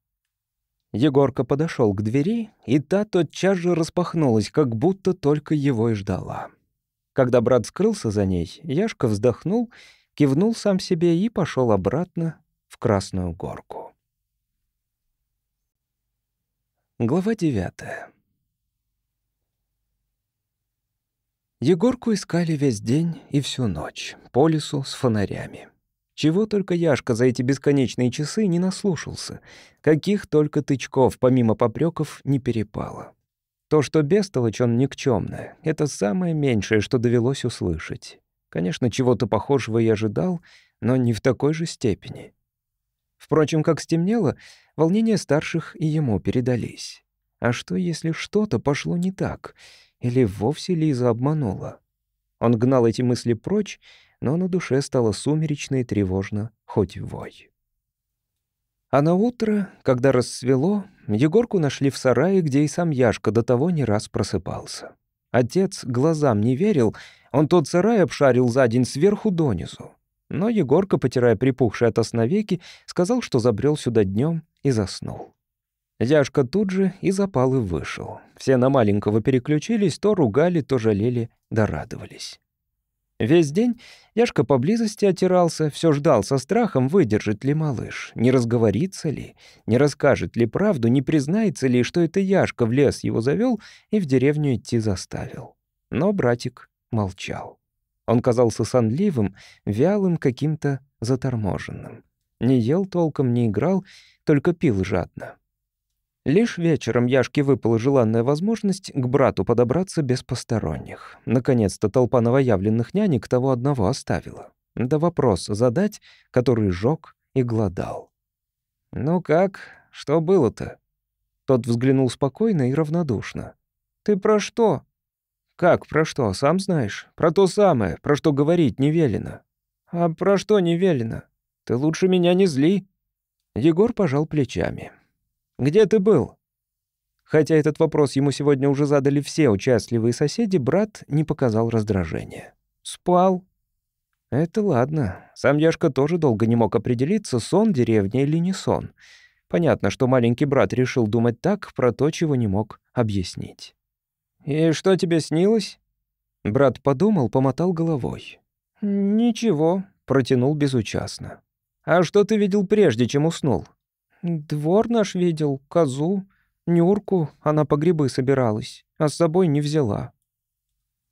Егорка подошел к двери, и та тотчас же распахнулась, как будто только его и ждала. Когда брат скрылся за ней, Яшка вздохнул, кивнул сам себе и пошел обратно в Красную Горку. Глава девятая. Егорку искали весь день и всю ночь, по лесу с фонарями. Чего только Яшка за эти бесконечные часы не наслушался, каких только тычков, помимо попреков, не перепало. То, что бестолочь он никчемная, это самое меньшее, что довелось услышать. Конечно, чего-то похожего я ожидал, но не в такой же степени. Впрочем, как стемнело, волнения старших и ему передались. А что, если что-то пошло не так? Или вовсе Лиза обманула? Он гнал эти мысли прочь, но на душе стало сумеречно и тревожно, хоть вой. А на утро, когда рассвело, Егорку нашли в сарае, где и сам Яшка до того не раз просыпался. Отец глазам не верил, он тот сарай обшарил за день сверху донизу. Но Егорка, потирая припухшие от сна веки, сказал, что забрел сюда днем и заснул. Яшка тут же и запал и вышел. Все на маленького переключились, то ругали, то жалели, да радовались. Весь день Яшка поблизости отирался, все ждал со страхом, выдержит ли малыш, не разговорится ли, не расскажет ли правду, не признается ли, что это Яшка в лес его завел и в деревню идти заставил. Но братик молчал. Он казался сонливым, вялым, каким-то заторможенным. Не ел толком, не играл, только пил жадно. Лишь вечером Яшке выпала желанная возможность к брату подобраться без посторонних. Наконец-то толпа новоявленных нянек того одного оставила. Да вопрос задать, который жёг и глодал. «Ну как? Что было-то?» Тот взглянул спокойно и равнодушно. «Ты про что?» «Как про что? Сам знаешь. Про то самое, про что говорить не велено». «А про что не велено? Ты лучше меня не зли». Егор пожал плечами. «Где ты был?» Хотя этот вопрос ему сегодня уже задали все участливые соседи, брат не показал раздражения. «Спал». Это ладно. Сам Яшка тоже долго не мог определиться, сон деревня или не сон. Понятно, что маленький брат решил думать так про то, чего не мог объяснить. «И что тебе снилось?» Брат подумал, помотал головой. «Ничего», — протянул безучастно. «А что ты видел прежде, чем уснул?» «Двор наш видел, козу, Нюрку, она по грибы собиралась, а с собой не взяла».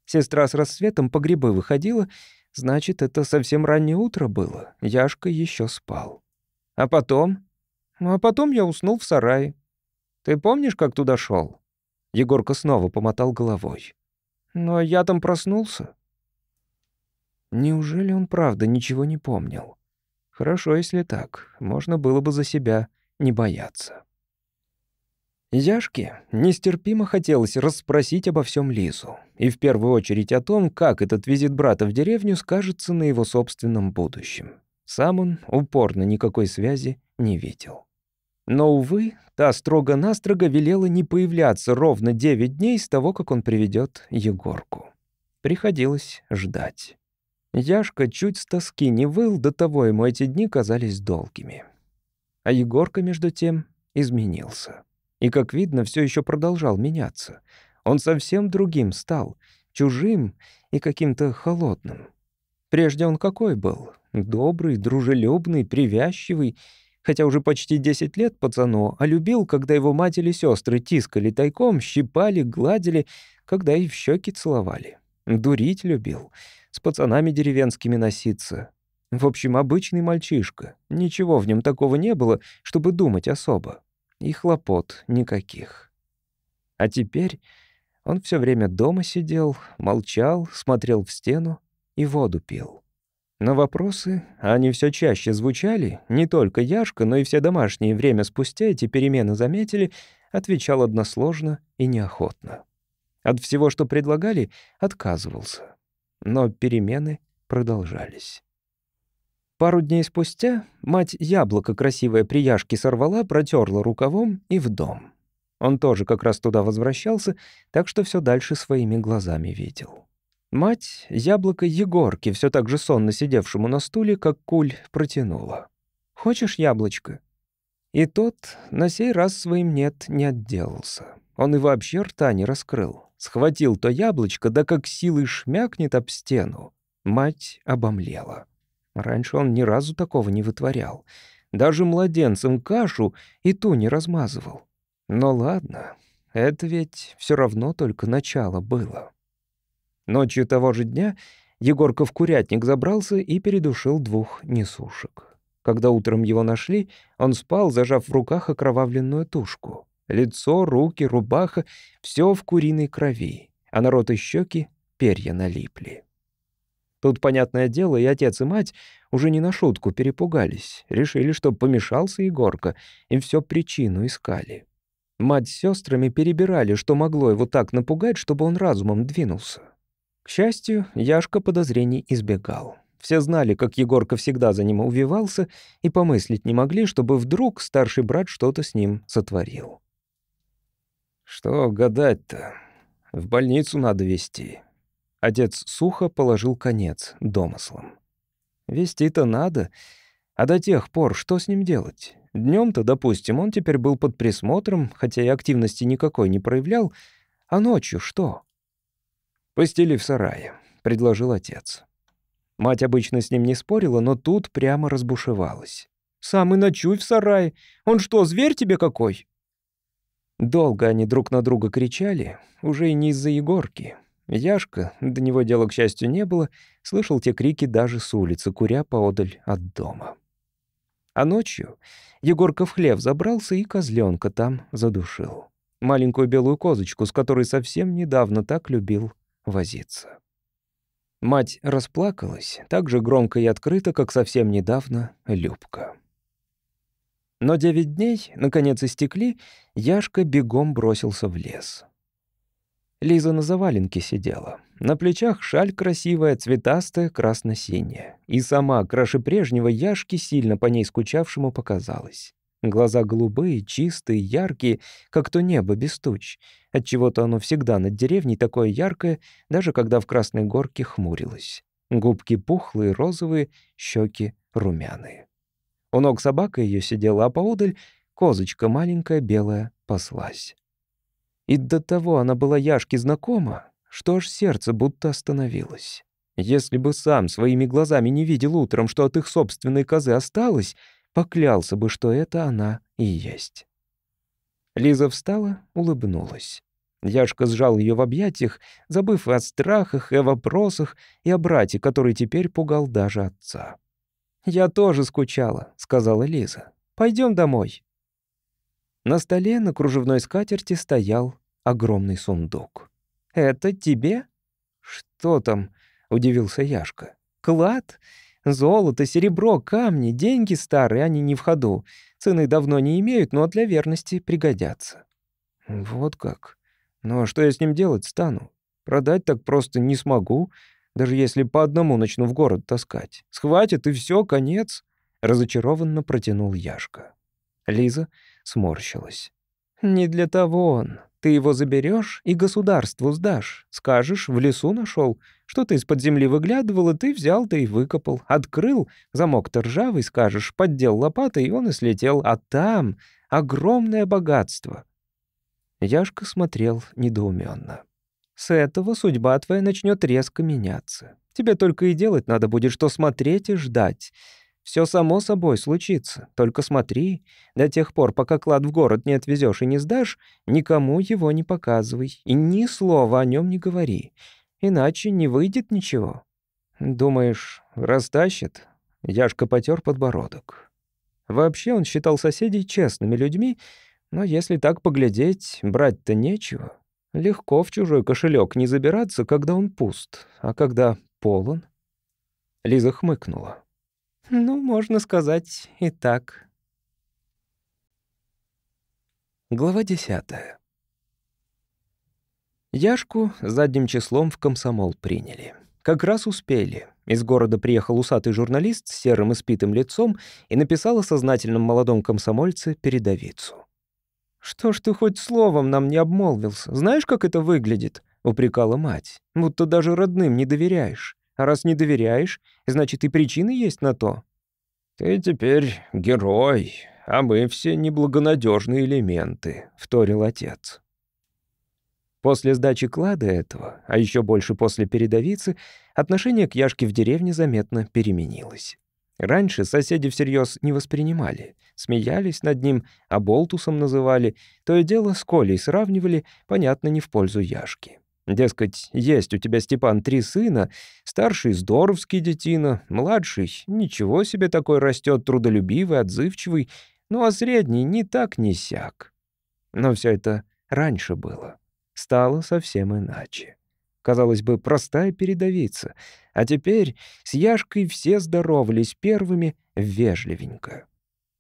Сестра с рассветом по грибы выходила, значит, это совсем раннее утро было, Яшка еще спал. «А потом?» «А потом я уснул в сарае. Ты помнишь, как туда шел? Егорка снова помотал головой. «Но я там проснулся». Неужели он правда ничего не помнил? Хорошо, если так. Можно было бы за себя не бояться. Яшке нестерпимо хотелось расспросить обо всем Лизу, и в первую очередь о том, как этот визит брата в деревню скажется на его собственном будущем. Сам он упорно никакой связи не видел. Но, увы, та строго-настрого велела не появляться ровно девять дней с того, как он приведет Егорку. Приходилось ждать. Яшка чуть с тоски не выл, до того ему эти дни казались долгими. А Егорка, между тем, изменился. И, как видно, все еще продолжал меняться. Он совсем другим стал, чужим и каким-то холодным. Прежде он какой был? Добрый, дружелюбный, привязчивый, хотя уже почти 10 лет пацану, а любил, когда его мать или сестры тискали тайком, щипали, гладили, когда и в щеки целовали. Дурить любил — с пацанами деревенскими носиться. В общем, обычный мальчишка. Ничего в нем такого не было, чтобы думать особо. И хлопот никаких. А теперь он все время дома сидел, молчал, смотрел в стену и воду пил. На вопросы, они все чаще звучали, не только Яшка, но и все домашние время спустя эти перемены заметили, отвечал односложно и неохотно. От всего, что предлагали, отказывался но перемены продолжались. Пару дней спустя мать яблоко красивое прияжки сорвала, протерла рукавом и в дом. Он тоже как раз туда возвращался, так что все дальше своими глазами видел. Мать яблоко Егорки, все так же сонно сидевшему на стуле, как куль, протянула. «Хочешь яблочко?» И тот на сей раз своим «нет» не отделался. Он и вообще рта не раскрыл. Схватил то яблочко, да как силой шмякнет об стену. Мать обомлела. Раньше он ни разу такого не вытворял. Даже младенцам кашу и ту не размазывал. Но ладно, это ведь все равно только начало было. Ночью того же дня Егорка в курятник забрался и передушил двух несушек. Когда утром его нашли, он спал, зажав в руках окровавленную тушку. Лицо, руки, рубаха — все в куриной крови, а на рот и щеки перья налипли. Тут, понятное дело, и отец, и мать уже не на шутку перепугались. Решили, что помешался Егорка, и все причину искали. Мать с сестрами перебирали, что могло его так напугать, чтобы он разумом двинулся. К счастью, Яшка подозрений избегал. Все знали, как Егорка всегда за ним увивался, и помыслить не могли, чтобы вдруг старший брат что-то с ним сотворил. Что гадать-то? В больницу надо везти. Отец сухо положил конец домыслам. Вести-то надо, а до тех пор что с ним делать? Днем-то, допустим, он теперь был под присмотром, хотя и активности никакой не проявлял, а ночью что? «Постели в сарае», — предложил отец. Мать обычно с ним не спорила, но тут прямо разбушевалась. «Сам и ночуй в сарае. Он что, зверь тебе какой?» Долго они друг на друга кричали, уже и не из-за Егорки. Яшка, до него дела, к счастью, не было, слышал те крики даже с улицы, куря поодаль от дома. А ночью Егорка в хлев забрался и козленка там задушил. Маленькую белую козочку, с которой совсем недавно так любил возиться. Мать расплакалась так же громко и открыто, как совсем недавно Любка. Но девять дней, наконец, истекли, Яшка бегом бросился в лес. Лиза на заваленке сидела. На плечах шаль красивая, цветастая, красно-синяя. И сама, краше прежнего, Яшке сильно по ней скучавшему показалась. Глаза голубые, чистые, яркие, как то небо без туч. Отчего-то оно всегда над деревней такое яркое, даже когда в Красной Горке хмурилось. Губки пухлые, розовые, щеки румяные. У ног собака ее сидела, а поодаль козочка маленькая белая паслась. И до того она была Яшке знакома, что аж сердце будто остановилось. Если бы сам своими глазами не видел утром, что от их собственной козы осталось, поклялся бы, что это она и есть. Лиза встала, улыбнулась. Яшка сжал ее в объятиях, забыв о страхах и о вопросах, и о брате, который теперь пугал даже отца. «Я тоже скучала», — сказала Лиза. Пойдем домой». На столе на кружевной скатерти стоял огромный сундук. «Это тебе?» «Что там?» — удивился Яшка. «Клад? Золото, серебро, камни, деньги старые, они не в ходу. Цены давно не имеют, но для верности пригодятся». «Вот как. Ну а что я с ним делать стану? Продать так просто не смогу, даже если по одному начну в город таскать. Схватит, и все, конец», — разочарованно протянул Яшка. Лиза сморщилась. «Не для того он. Ты его заберешь и государству сдашь. Скажешь, в лесу нашел. Что-то из-под земли выглядывал, и ты взял, да и выкопал. Открыл, замок-то ржавый, скажешь, поддел лопатой, и он и слетел. А там огромное богатство». Яшка смотрел недоуменно. «С этого судьба твоя начнет резко меняться. Тебе только и делать надо будет, что смотреть и ждать. Все само собой случится. Только смотри, до тех пор, пока клад в город не отвезешь и не сдашь, никому его не показывай и ни слова о нем не говори. Иначе не выйдет ничего. Думаешь, растащит? Яшка потер подбородок. Вообще он считал соседей честными людьми, но если так поглядеть, брать-то нечего. Легко в чужой кошелек не забираться, когда он пуст, а когда полон. Лиза хмыкнула. Ну, можно сказать и так. Глава десятая. Яшку задним числом в комсомол приняли. Как раз успели. Из города приехал усатый журналист с серым испитым лицом и написал о сознательном молодом комсомольце передовицу. «Что ж ты хоть словом нам не обмолвился? Знаешь, как это выглядит?» — упрекала мать. «Будто даже родным не доверяешь. А раз не доверяешь, значит, и причины есть на то. «Ты теперь герой, а мы все неблагонадежные элементы», — вторил отец. После сдачи клада этого, а еще больше после передовицы, отношение к Яшке в деревне заметно переменилось. Раньше соседи всерьез не воспринимали, смеялись над ним, а болтусом называли, то и дело с Колей сравнивали, понятно, не в пользу Яшки. Дескать, есть у тебя, Степан, три сына, старший здоровский детина, младший ничего себе такой растет, трудолюбивый, отзывчивый, ну а средний не так, ни сяк. Но все это раньше было. Стало совсем иначе. Казалось бы, простая передовица. А теперь с Яшкой все здоровались первыми вежливенько.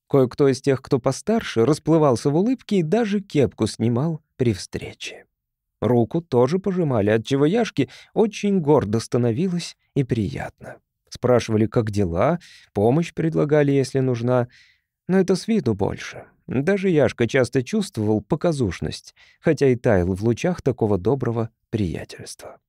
Кое-кто из тех, кто постарше, расплывался в улыбке и даже кепку снимал при встрече. Руку тоже пожимали, отчего Яшке очень гордо становилось и приятно. Спрашивали, как дела, помощь предлагали, если нужна. Но это с виду больше. Даже Яшка часто чувствовал показушность, хотя и таял в лучах такого доброго приятельства.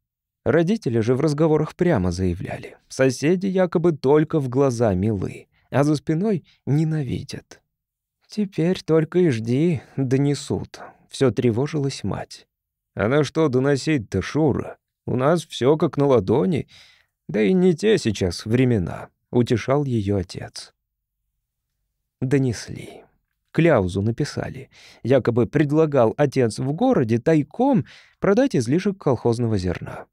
Родители же в разговорах прямо заявляли. Соседи якобы только в глаза милы, а за спиной ненавидят. «Теперь только и жди, донесут», — все тревожилась мать. А на что доносить-то, Шура? У нас все как на ладони. Да и не те сейчас времена», — утешал ее отец. Донесли. Кляузу написали. Якобы предлагал отец в городе тайком продать излишек колхозного зерна.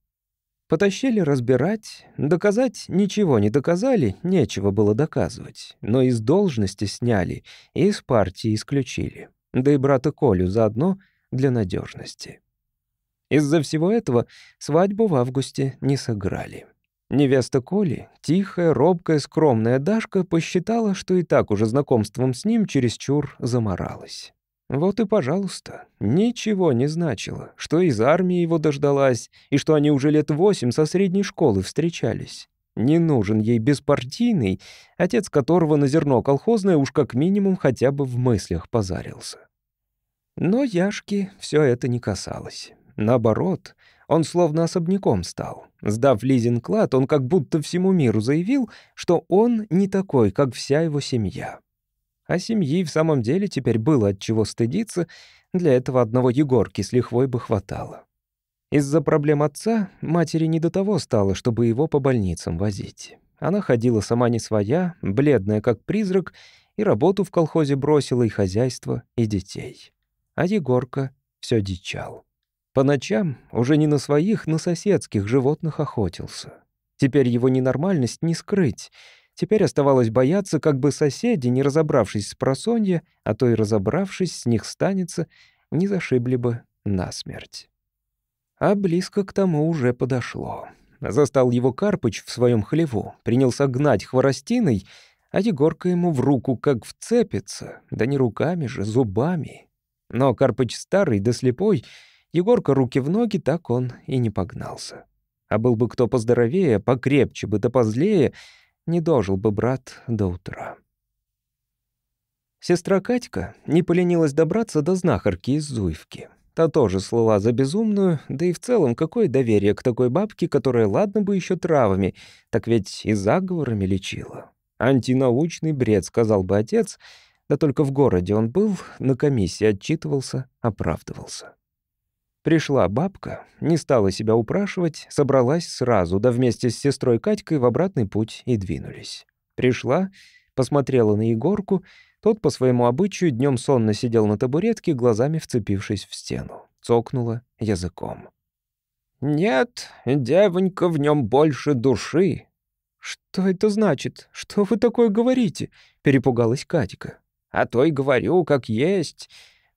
Потащили разбирать, доказать ничего не доказали, нечего было доказывать. Но из должности сняли и из партии исключили. Да и брата Колю заодно для надежности. Из-за всего этого свадьбу в августе не сыграли. Невеста Коли, тихая, робкая, скромная Дашка, посчитала, что и так уже знакомством с ним чересчур заморалась. Вот и пожалуйста, ничего не значило, что из армии его дождалась, и что они уже лет восемь со средней школы встречались. Не нужен ей беспартийный, отец которого на зерно колхозное уж как минимум хотя бы в мыслях позарился. Но Яшки все это не касалось. Наоборот, он словно особняком стал. Сдав лизинг клад, он как будто всему миру заявил, что он не такой, как вся его семья. А семьи в самом деле теперь было от чего стыдиться, для этого одного Егорки с лихвой бы хватало. Из-за проблем отца матери не до того стало, чтобы его по больницам возить. Она ходила сама не своя, бледная как призрак, и работу в колхозе бросила, и хозяйство, и детей. А Егорка все дичал. По ночам уже не на своих, на соседских животных охотился. Теперь его ненормальность не скрыть. Теперь оставалось бояться, как бы соседи, не разобравшись с просонья, а то и разобравшись, с них станется, не зашибли бы насмерть. А близко к тому уже подошло. Застал его Карпыч в своем хлеву, принялся гнать хворостиной, а Егорка ему в руку как вцепится, да не руками же, зубами. Но Карпыч старый да слепой, Егорка руки в ноги, так он и не погнался. А был бы кто поздоровее, покрепче бы да позлее, не дожил бы брат до утра. Сестра Катька не поленилась добраться до знахарки из Зуевки. Та тоже слыла за безумную, да и в целом какое доверие к такой бабке, которая, ладно бы еще травами, так ведь и заговорами лечила. Антинаучный бред, сказал бы отец, да только в городе он был, на комиссии отчитывался, оправдывался. Пришла бабка, не стала себя упрашивать, собралась сразу, да вместе с сестрой Катькой в обратный путь и двинулись. Пришла, посмотрела на Егорку — тот по своему обычаю днем сонно сидел на табуретке, глазами вцепившись в стену. Цокнула языком. «Нет, девонька, в нем больше души». «Что это значит? Что вы такое говорите?» — перепугалась Катька. «А то и говорю, как есть.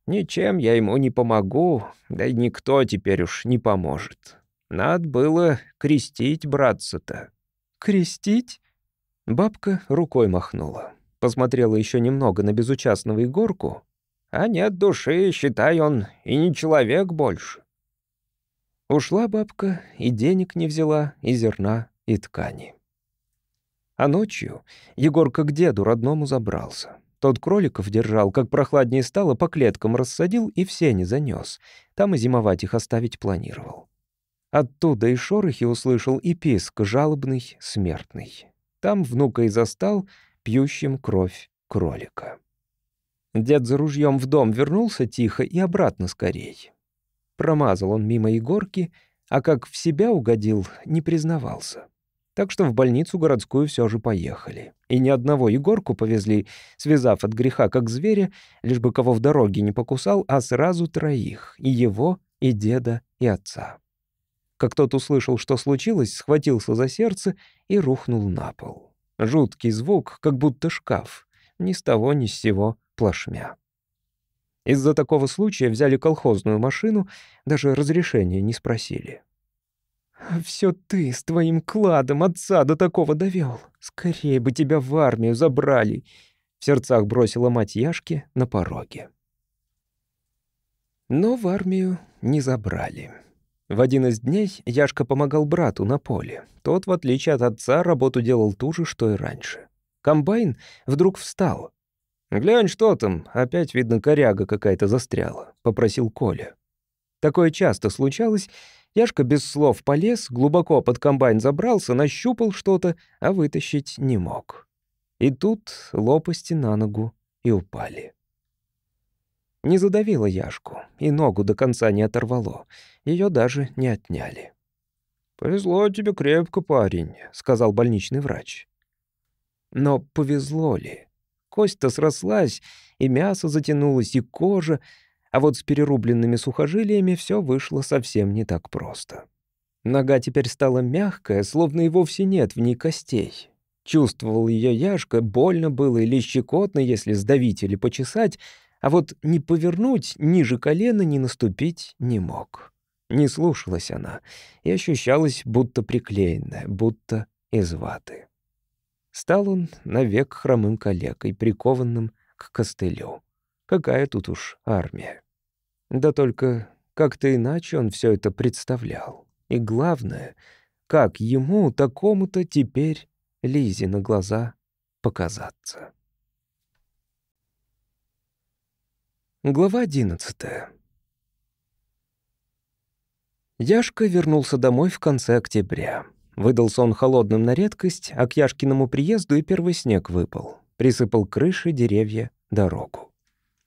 Ничем я ему не помогу, да и никто теперь уж не поможет. Надо было крестить братца-то». «Крестить?» Бабка рукой махнула посмотрела еще немного на безучастного Егорку. «А нет души, считай он, и не человек больше». Ушла бабка, и денег не взяла, и зерна, и ткани. А ночью Егорка к деду родному забрался. Тот кроликов держал, как прохладнее стало, по клеткам рассадил и в сене занес. Там и зимовать их оставить планировал. Оттуда и шорохи услышал, и писк жалобный, смертный. Там внука и застал, пьющим кровь кролика. Дед за ружьем в дом вернулся тихо и обратно скорей. Промазал он мимо Егорки, а как в себя угодил, не признавался. Так что в больницу городскую все же поехали. И ни одного Егорку повезли, связав от греха как зверя, лишь бы кого в дороге не покусал, а сразу троих — и его, и деда, и отца. Как тот услышал, что случилось, схватился за сердце и рухнул на пол. Жуткий звук, как будто шкаф. Ни с того, ни с сего плашмя. Из-за такого случая взяли колхозную машину, даже разрешения не спросили. «Все ты с твоим кладом отца до такого довел. Скорее бы тебя в армию забрали!» В сердцах бросила мать Яшки на пороге. Но в армию не забрали. В один из дней Яшка помогал брату на поле. Тот, в отличие от отца, работу делал ту же, что и раньше. Комбайн вдруг встал. «Глянь, что там, опять, видно, коряга какая-то застряла», — попросил Коля. Такое часто случалось. Яшка без слов полез, глубоко под комбайн забрался, нащупал что-то, а вытащить не мог. И тут лопасти на ногу и упали. Не задавило Яшку, и ногу до конца не оторвало. Ее даже не отняли. «Повезло тебе крепко, парень», — сказал больничный врач. Но повезло ли? Кость-то срослась, и мясо затянулось, и кожа, а вот с перерубленными сухожилиями все вышло совсем не так просто. Нога теперь стала мягкая, словно и вовсе нет в ней костей. Чувствовал ее Яшка, больно было или щекотно, если сдавить или почесать, а вот не повернуть ниже колена, не наступить не мог. Не слушалась она и ощущалась будто приклеенная, будто из ваты. Стал он навек хромым калекой, прикованным к костылю. Какая тут уж армия. Да только как-то иначе он все это представлял. И главное, как ему, такому-то, теперь Лизе на глаза показаться. Глава одиннадцатая. Яшка вернулся домой в конце октября. Выдался он холодным на редкость, а к Яшкиному приезду и первый снег выпал. Присыпал крыши, деревья, дорогу.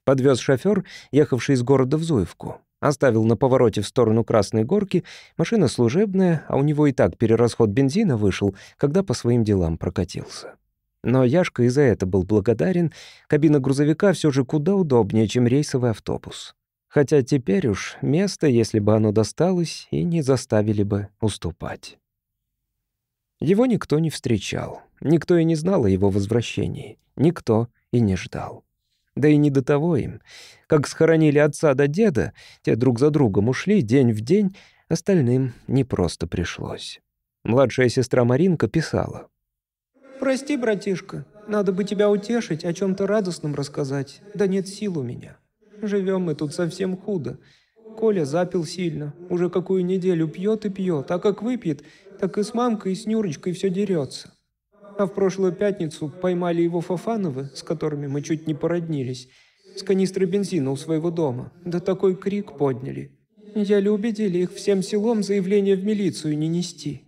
Подвез шофер, ехавший из города в Зуевку. Оставил на повороте в сторону Красной Горки. Машина служебная, а у него и так перерасход бензина вышел, когда по своим делам прокатился. Но Яшка и за это был благодарен. Кабина грузовика все же куда удобнее, чем рейсовый автобус. Хотя теперь уж место, если бы оно досталось, и не заставили бы уступать. Его никто не встречал. Никто и не знал о его возвращении. Никто и не ждал. Да и не до того им. Как схоронили отца до деда, те друг за другом ушли день в день, остальным не просто пришлось. Младшая сестра Маринка писала. «Прости, братишка, надо бы тебя утешить, о чем то радостном рассказать. Да нет сил у меня. Живем мы тут совсем худо. Коля запил сильно, уже какую неделю пьет и пьет, а как выпьет, так и с мамкой, и с Нюрочкой все дерется. А в прошлую пятницу поймали его Фафановы, с которыми мы чуть не породнились, с канистры бензина у своего дома. Да такой крик подняли. Еле убедили их всем селом заявление в милицию не нести.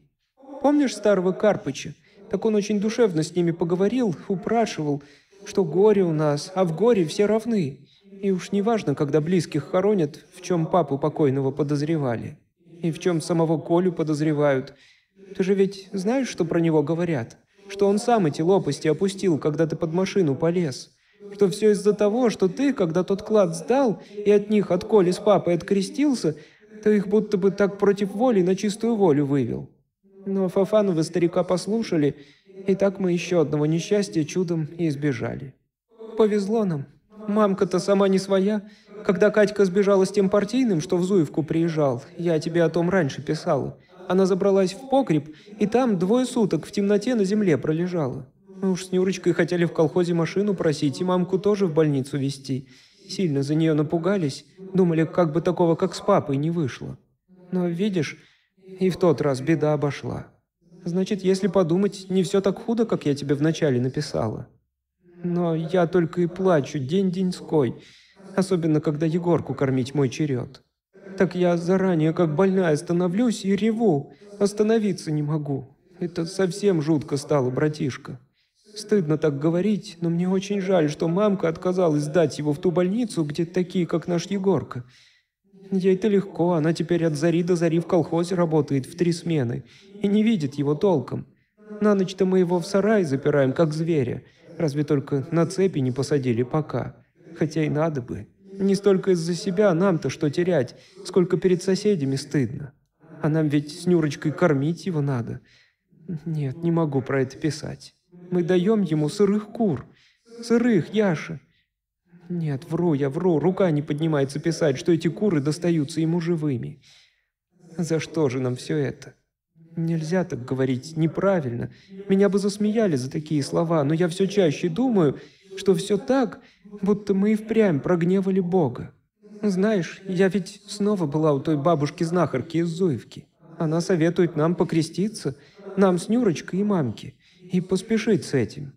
Помнишь старого Карпыча? Так он очень душевно с ними поговорил, упрашивал, что горе у нас, а в горе все равны. И уж не важно, когда близких хоронят, в чем папу покойного подозревали. И в чем самого Колю подозревают. Ты же ведь знаешь, что про него говорят? Что он сам эти лопасти опустил, когда ты под машину полез. Что все из-за того, что ты, когда тот клад сдал и от них, от Коли с папой открестился, то их будто бы так против воли на чистую волю вывел. Но Фафановы старика послушали, и так мы еще одного несчастья чудом и избежали. Повезло нам. Мамка-то сама не своя. Когда Катька сбежала с тем партийным, что в Зуевку приезжал, я тебе о том раньше писала – она забралась в погреб, и там двое суток в темноте на земле пролежала. Мы уж с Нюрочкой хотели в колхозе машину просить и мамку тоже в больницу везти. Сильно за нее напугались, думали, как бы такого, как с папой, не вышло. Но, видишь, и в тот раз беда обошла. Значит, если подумать, не все так худо, как я тебе вначале написала. Но я только и плачу день-деньской, особенно когда Егорку кормить мой черед. Так я заранее как больная становлюсь и реву. Остановиться не могу. Это совсем жутко стало, братишка. Стыдно так говорить, но мне очень жаль, что мамка отказалась сдать его в ту больницу, где такие, как наш Егорка. Ей-то легко, она теперь от зари до зари в колхозе работает в три смены и не видит его толком. На ночь-то мы его в сарай запираем, как зверя. Разве только на цепи не посадили пока. Хотя и надо бы. Не столько из-за себя нам-то что терять, сколько перед соседями стыдно. А нам ведь с Нюрочкой кормить его надо. Нет, не могу про это писать. Мы даем ему сырых кур. Сырых, Яша. Нет, вру я, вру. Рука не поднимается писать, что эти куры достаются ему живыми. За что же нам все это? Нельзя так говорить, неправильно. Меня бы засмеяли за такие слова, но я все чаще думаю, что все так, будто мы и впрямь прогневали Бога. Знаешь, я ведь снова была у той бабушки-знахарки из Зуевки. Она советует нам покреститься, нам с Нюрочкой и мамке, и поспешить с этим.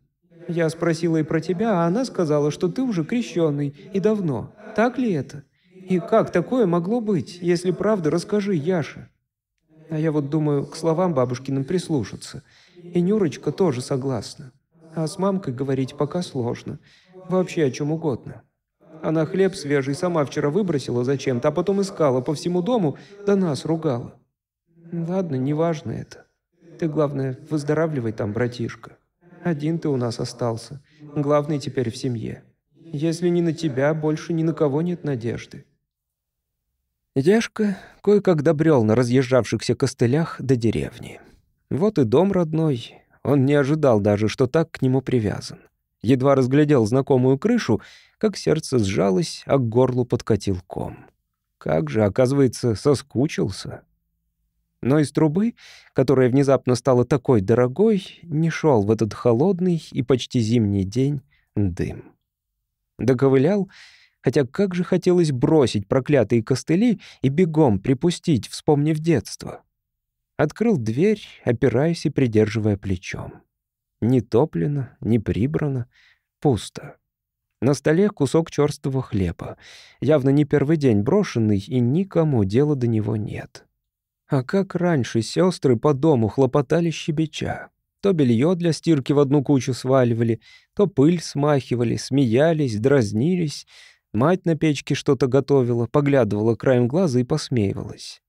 Я спросила и про тебя, а она сказала, что ты уже крещенный, и давно. Так ли это? И как такое могло быть? Если правда, расскажи, Яша. А я вот думаю, к словам бабушкиным прислушаться. И Нюрочка тоже согласна. А с мамкой говорить пока сложно. Вообще о чем угодно. Она хлеб свежий сама вчера выбросила зачем-то, а потом искала по всему дому, да нас ругала. Ладно, неважно это. Ты, главное, выздоравливай там, братишка. Один ты у нас остался. Главный теперь в семье. Если не на тебя, больше ни на кого нет надежды. Яшка кое-как добрел на разъезжавшихся костылях до деревни. Вот и дом родной. Он не ожидал даже, что так к нему привязан. Едва разглядел знакомую крышу, как сердце сжалось, а к горлу подкатил ком. Как же, оказывается, соскучился. Но из трубы, которая внезапно стала такой дорогой, не шел в этот холодный и почти зимний день дым. Доковылял, хотя как же хотелось бросить проклятые костыли и бегом припустить, вспомнив детство. Открыл дверь, опираясь и придерживая плечом. Не топлено, не прибрано, пусто. На столе кусок черствого хлеба. Явно не первый день брошенный, и никому дела до него нет. А как раньше сестры по дому хлопотали щебеча. То белье для стирки в одну кучу сваливали, то пыль смахивали, смеялись, дразнились. Мать на печке что-то готовила, поглядывала краем глаза и посмеивалась.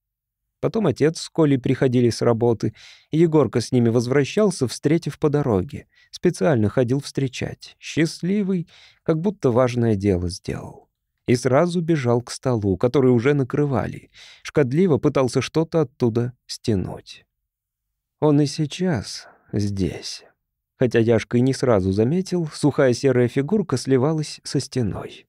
Потом отец с Колей приходили с работы, Егорка с ними возвращался, встретив по дороге. Специально ходил встречать. Счастливый, как будто важное дело сделал. И сразу бежал к столу, который уже накрывали. Шкодливо пытался что-то оттуда стянуть. Он и сейчас здесь. Хотя Яшка и не сразу заметил, сухая серая фигурка сливалась со стеной.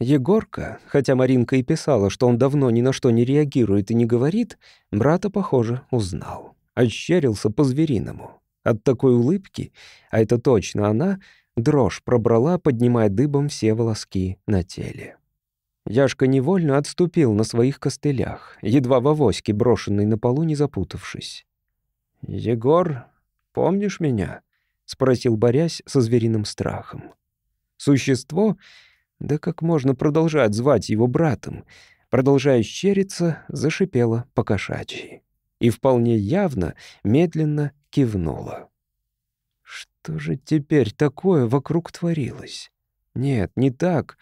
Егорка, хотя Маринка и писала, что он давно ни на что не реагирует и не говорит, брата, похоже, узнал. Ощерился по-звериному. От такой улыбки, а это точно она, дрожь пробрала, поднимая дыбом все волоски на теле. Яшка невольно отступил на своих костылях, едва в авоське, брошенной на полу, не запутавшись. «Егор, помнишь меня?» — спросил, борясь со звериным страхом. Существо да как можно продолжать звать его братом? Продолжая щериться, зашипела покошачьи. И вполне явно, медленно кивнула. Что же теперь такое вокруг творилось? Нет, не так.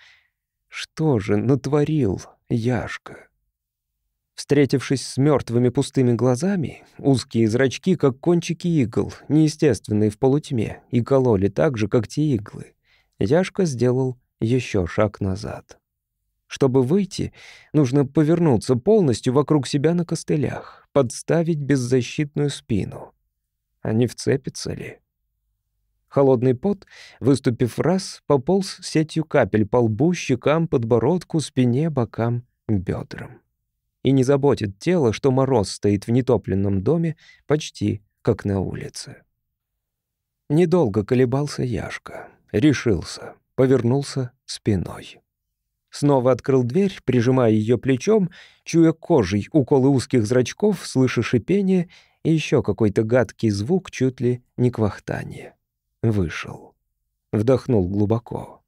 Что же натворил Яшка? Встретившись с мертвыми пустыми глазами, узкие зрачки, как кончики игл, неестественные в полутьме, и кололи так же, как те иглы, Яшка сделал еще шаг назад. Чтобы выйти, нужно повернуться полностью вокруг себя на костылях, подставить беззащитную спину. А не вцепится ли? Холодный пот, выступив раз, пополз сетью капель по лбу, щекам, подбородку, спине, бокам, бедрам. И не заботит тело, что мороз стоит в нетопленном доме почти как на улице. Недолго колебался Яшка. Решился повернулся спиной. Снова открыл дверь, прижимая ее плечом, чуя кожей уколы узких зрачков, слыша шипение и еще какой-то гадкий звук, чуть ли не квахтание. Вышел. Вдохнул глубоко.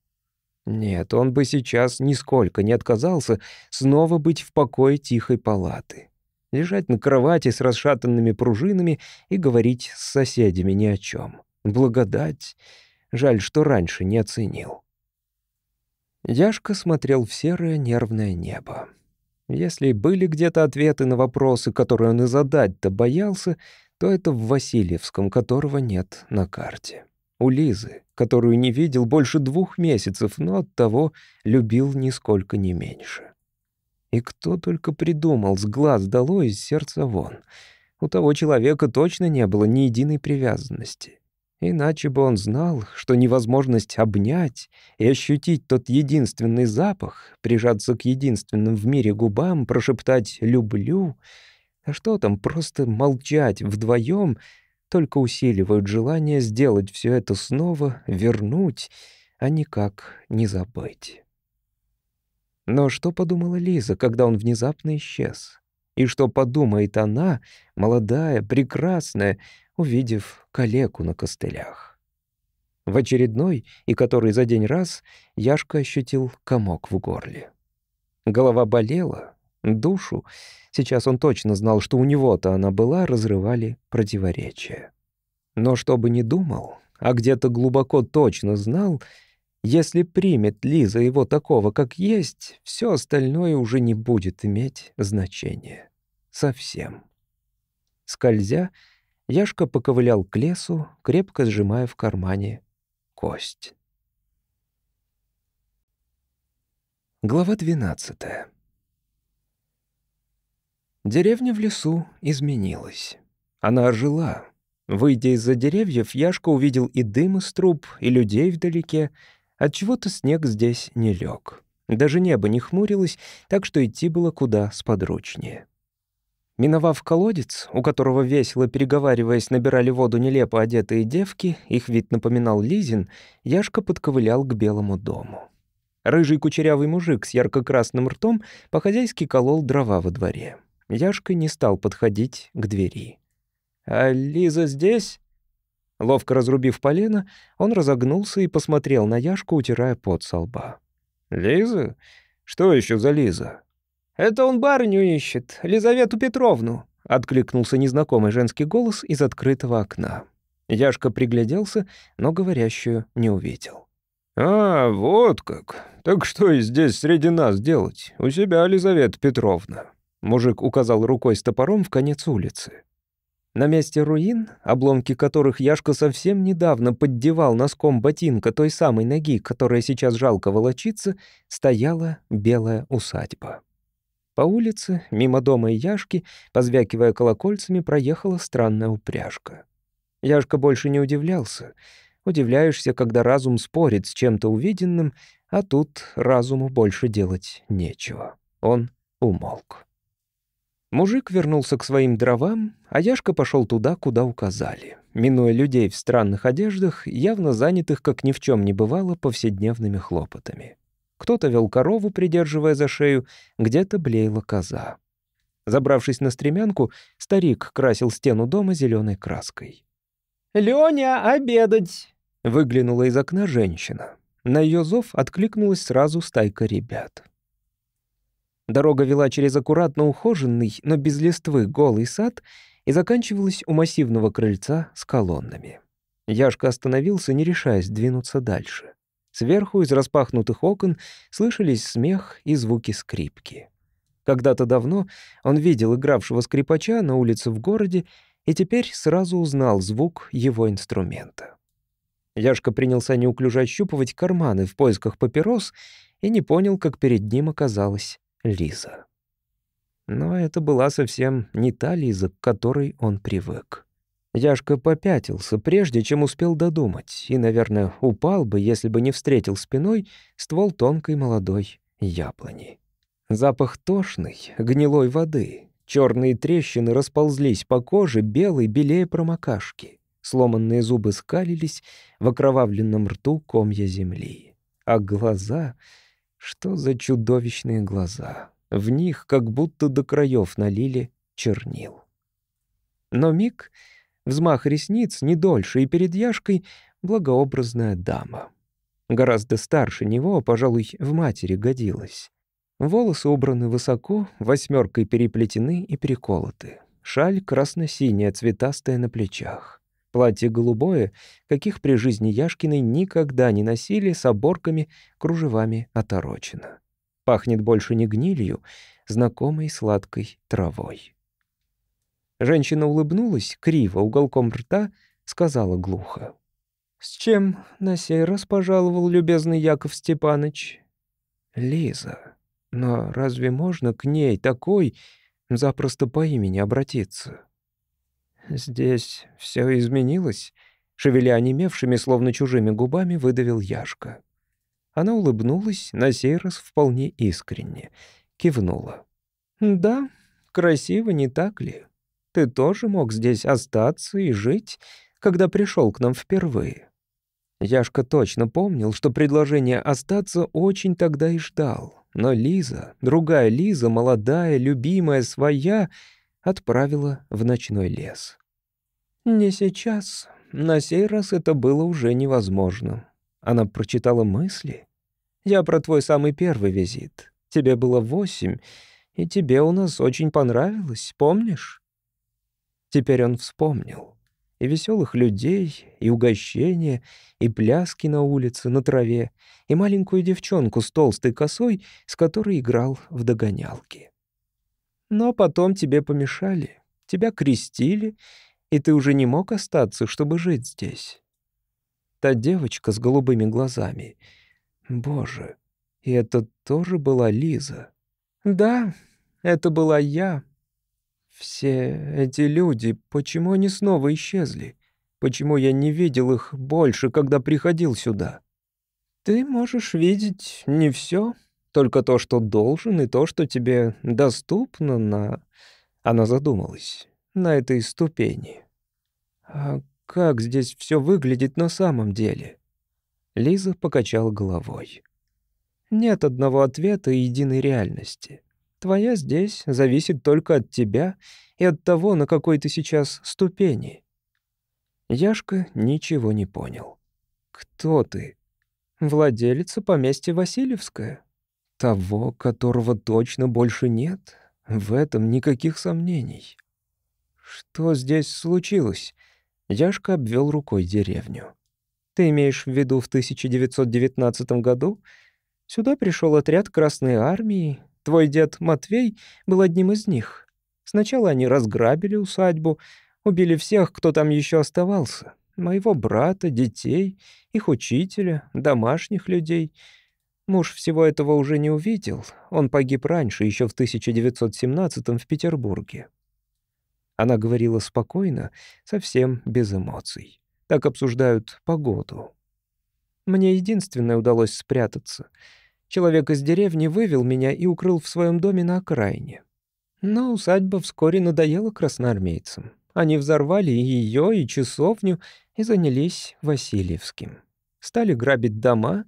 Нет, он бы сейчас нисколько не отказался снова быть в покое тихой палаты. Лежать на кровати с расшатанными пружинами и говорить с соседями ни о чем. Благодать Жаль, что раньше не оценил. Яшка смотрел в серое нервное небо. Если были где-то ответы на вопросы, которые он и задать-то боялся, то это в Васильевском, которого нет на карте. У Лизы, которую не видел больше двух месяцев, но оттого любил нисколько не меньше. И кто только придумал с глаз долой, из сердца вон. У того человека точно не было ни единой привязанности. Иначе бы он знал, что невозможность обнять и ощутить тот единственный запах, прижаться к единственным в мире губам, прошептать «люблю», а что там, просто молчать вдвоем, только усиливают желание сделать все это снова, вернуть, а никак не забыть. Но что подумала Лиза, когда он внезапно исчез? И что подумает она, молодая, прекрасная, увидев калеку на костылях. В очередной, и который за день раз, Яшка ощутил комок в горле. Голова болела, душу, сейчас он точно знал, что у него-то она была, разрывали противоречия. Но что бы ни думал, а где-то глубоко точно знал, если примет Лиза его такого, как есть, все остальное уже не будет иметь значения. Совсем. Скользя, Яшка поковылял к лесу, крепко сжимая в кармане кость. Глава 12 Деревня в лесу изменилась. Она ожила. Выйдя из-за деревьев, Яшка увидел и дым из труб, и людей вдалеке. Отчего-то снег здесь не лег. Даже небо не хмурилось, так что идти было куда сподручнее. Миновав колодец, у которого весело переговариваясь набирали воду нелепо одетые девки, их вид напоминал Лизин, Яшка подковылял к белому дому. Рыжий кучерявый мужик с ярко-красным ртом по-хозяйски колол дрова во дворе. Яшка не стал подходить к двери. «А Лиза здесь?» Ловко разрубив полено, он разогнулся и посмотрел на Яшку, утирая пот со лба. «Лиза? Что еще за Лиза?» «Это он барыню ищет, Лизавету Петровну», — откликнулся незнакомый женский голос из открытого окна. Яшка пригляделся, но говорящую не увидел. «А, вот как. Так что и здесь среди нас делать? У себя Лизавета Петровна». Мужик указал рукой с топором в конец улицы. На месте руин, обломки которых Яшка совсем недавно поддевал носком ботинка той самой ноги, которая сейчас жалко волочится, стояла белая усадьба. По улице, мимо дома и Яшки, позвякивая колокольцами, проехала странная упряжка. Яшка больше не удивлялся. Удивляешься, когда разум спорит с чем-то увиденным, а тут разуму больше делать нечего. Он умолк. Мужик вернулся к своим дровам, а Яшка пошел туда, куда указали, минуя людей в странных одеждах, явно занятых, как ни в чем не бывало, повседневными хлопотами. Кто-то вел корову, придерживая за шею, где-то блеяла коза. Забравшись на стремянку, старик красил стену дома зеленой краской. «Лёня, обедать!» — выглянула из окна женщина. На ее зов откликнулась сразу стайка ребят. Дорога вела через аккуратно ухоженный, но без листвы голый сад и заканчивалась у массивного крыльца с колоннами. Яшка остановился, не решаясь двинуться дальше. Сверху из распахнутых окон слышались смех и звуки скрипки. Когда-то давно он видел игравшего скрипача на улице в городе и теперь сразу узнал звук его инструмента. Яшка принялся неуклюже ощупывать карманы в поисках папирос и не понял, как перед ним оказалась Лиза. Но это была совсем не та Лиза, к которой он привык. Яшка попятился, прежде чем успел додумать, и, наверное, упал бы, если бы не встретил спиной ствол тонкой молодой яблони. Запах тошный, гнилой воды, черные трещины расползлись по коже, белой, белее промокашки. Сломанные зубы скалились, в окровавленном рту комья земли. А глаза что за чудовищные глаза? В них как будто до краев налили чернил. Но миг, взмах ресниц, не дольше, и перед Яшкой благообразная дама. Гораздо старше него, пожалуй, в матери годилась. Волосы убраны высоко, восьмеркой переплетены и переколоты. Шаль красно-синяя, цветастая на плечах. Платье голубое, каких при жизни Яшкиной никогда не носили, с оборками, кружевами оторочено. Пахнет больше не гнилью, знакомой сладкой травой. Женщина улыбнулась, криво, уголком рта, сказала глухо. «С чем на сей раз пожаловал любезный Яков Степаныч?» «Лиза. Но разве можно к ней такой запросто по имени обратиться?» «Здесь все изменилось», — шевеля онемевшими, словно чужими губами, выдавил Яшка. Она улыбнулась, на сей раз вполне искренне, кивнула. «Да, красиво, не так ли? Ты тоже мог здесь остаться и жить, когда пришел к нам впервые». Яшка точно помнил, что предложение остаться очень тогда и ждал. Но Лиза, другая Лиза, молодая, любимая, своя, отправила в ночной лес. «Не сейчас. На сей раз это было уже невозможно». Она прочитала мысли. «Я про твой самый первый визит. Тебе было восемь, и тебе у нас очень понравилось, помнишь?» Теперь он вспомнил. И веселых людей, и угощения, и пляски на улице, на траве, и маленькую девчонку с толстой косой, с которой играл в догонялки. Но потом тебе помешали, тебя крестили, и ты уже не мог остаться, чтобы жить здесь. Та девочка с голубыми глазами. Боже, и это тоже была Лиза. Да, это была я. Все эти люди, почему они снова исчезли? Почему я не видел их больше, когда приходил сюда? Ты можешь видеть не все, только то, что должен, и то, что тебе доступно на... Она задумалась на этой ступени. А как здесь все выглядит на самом деле? Лиза покачала головой. Нет одного ответа и единой реальности. Твоя здесь зависит только от тебя и от того, на какой ты сейчас ступени». Яшка ничего не понял. «Кто ты?» «Владелица поместья Васильевская. Того, которого точно больше нет. В этом никаких сомнений». «Что здесь случилось?» Яшка обвел рукой деревню. «Ты имеешь в виду в 1919 году? Сюда пришел отряд Красной Армии. Твой дед Матвей был одним из них. Сначала они разграбили усадьбу, убили всех, кто там еще оставался. Моего брата, детей, их учителя, домашних людей. Муж всего этого уже не увидел. Он погиб раньше, еще в 1917 в Петербурге. Она говорила спокойно, совсем без эмоций. Так обсуждают погоду. Мне единственное удалось спрятаться. Человек из деревни вывел меня и укрыл в своем доме на окраине. Но усадьба вскоре надоела красноармейцам. Они взорвали и ее, и часовню, и занялись Васильевским. Стали грабить дома.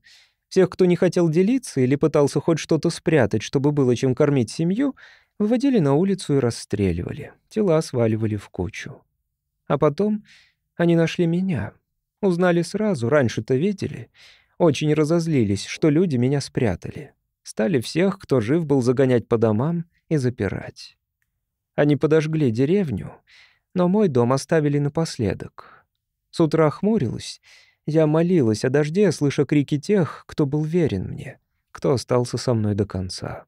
Всех, кто не хотел делиться или пытался хоть что-то спрятать, чтобы было чем кормить семью — Выводили на улицу и расстреливали. Тела сваливали в кучу. А потом они нашли меня. Узнали сразу, раньше-то видели. Очень разозлились, что люди меня спрятали. Стали всех, кто жив был, загонять по домам и запирать. Они подожгли деревню, но мой дом оставили напоследок. С утра хмурилась. Я молилась о дожде, слыша крики тех, кто был верен мне, кто остался со мной до конца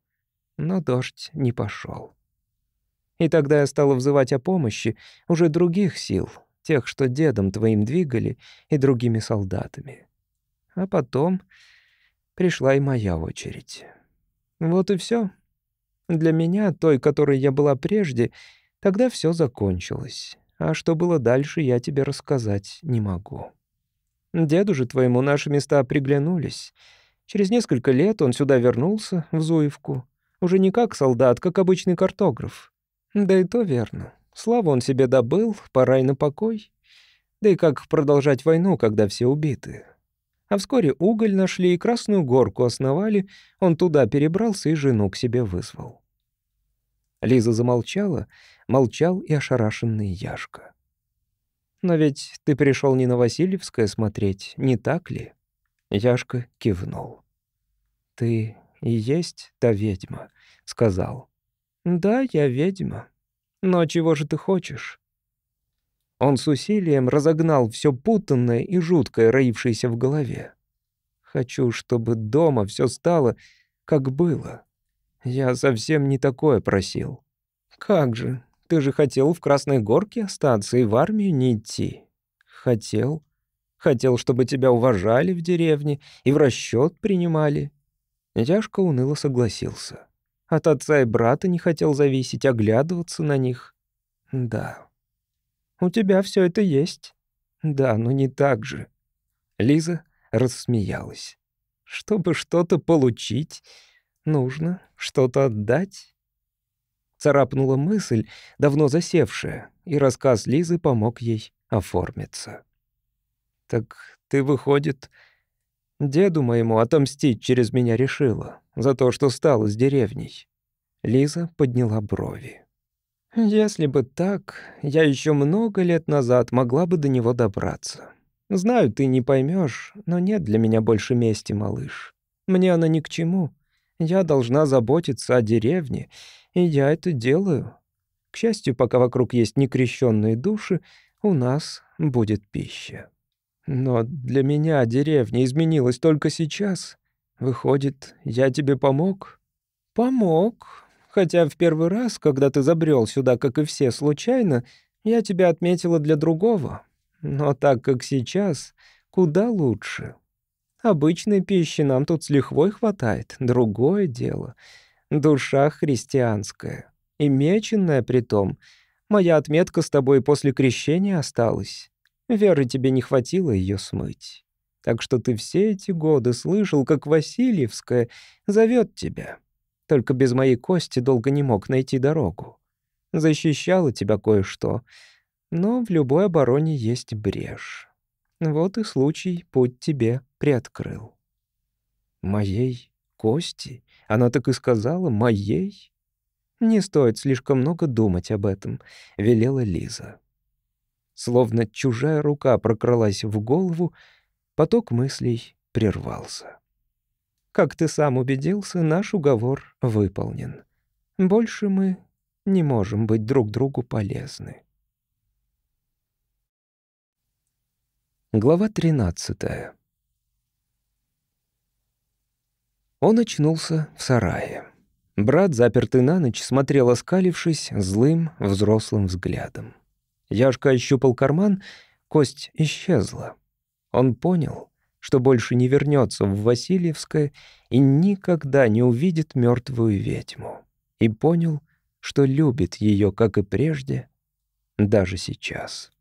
но дождь не пошел. И тогда я стала взывать о помощи уже других сил, тех, что дедом твоим двигали, и другими солдатами. А потом пришла и моя очередь. Вот и все. Для меня, той, которой я была прежде, тогда все закончилось. А что было дальше, я тебе рассказать не могу. Деду же твоему наши места приглянулись. Через несколько лет он сюда вернулся, в Зуевку, уже не как солдат, как обычный картограф. Да и то верно. Славу он себе добыл, пора и на покой. Да и как продолжать войну, когда все убиты? А вскоре уголь нашли и Красную Горку основали, он туда перебрался и жену к себе вызвал. Лиза замолчала, молчал и ошарашенный Яшка. «Но ведь ты пришел не на Васильевское смотреть, не так ли?» Яшка кивнул. «Ты и есть та ведьма», — сказал. «Да, я ведьма. Но чего же ты хочешь?» Он с усилием разогнал все путанное и жуткое, роившееся в голове. «Хочу, чтобы дома все стало, как было. Я совсем не такое просил. Как же, ты же хотел в Красной Горке остаться и в армию не идти. Хотел. Хотел, чтобы тебя уважали в деревне и в расчет принимали. Яшка уныло согласился. От отца и брата не хотел зависеть, оглядываться на них. Да. У тебя все это есть. Да, но не так же. Лиза рассмеялась. Чтобы что-то получить, нужно что-то отдать. Царапнула мысль, давно засевшая, и рассказ Лизы помог ей оформиться. «Так ты, выходит, Деду моему отомстить через меня решила, за то, что стала с деревней. Лиза подняла брови. Если бы так, я еще много лет назад могла бы до него добраться. Знаю, ты не поймешь, но нет для меня больше мести, малыш. Мне она ни к чему. Я должна заботиться о деревне, и я это делаю. К счастью, пока вокруг есть некрещенные души, у нас будет пища. Но для меня деревня изменилась только сейчас. Выходит, я тебе помог? Помог. Хотя в первый раз, когда ты забрел сюда, как и все, случайно, я тебя отметила для другого. Но так как сейчас, куда лучше. Обычной пищи нам тут с лихвой хватает. Другое дело. Душа христианская. И меченная притом. Моя отметка с тобой после крещения осталась. Веры тебе не хватило ее смыть. Так что ты все эти годы слышал, как Васильевская зовет тебя. Только без моей кости долго не мог найти дорогу. Защищало тебя кое-что, но в любой обороне есть брешь. Вот и случай путь тебе приоткрыл. Моей кости? Она так и сказала, моей? «Не стоит слишком много думать об этом», — велела Лиза. Словно чужая рука прокралась в голову, поток мыслей прервался. «Как ты сам убедился, наш уговор выполнен. Больше мы не можем быть друг другу полезны». Глава 13 Он очнулся в сарае. Брат, запертый на ночь, смотрел, оскалившись, злым, взрослым взглядом. Яшка ощупал карман, кость исчезла. Он понял, что больше не вернется в Васильевское и никогда не увидит мертвую ведьму. И понял, что любит ее, как и прежде, даже сейчас.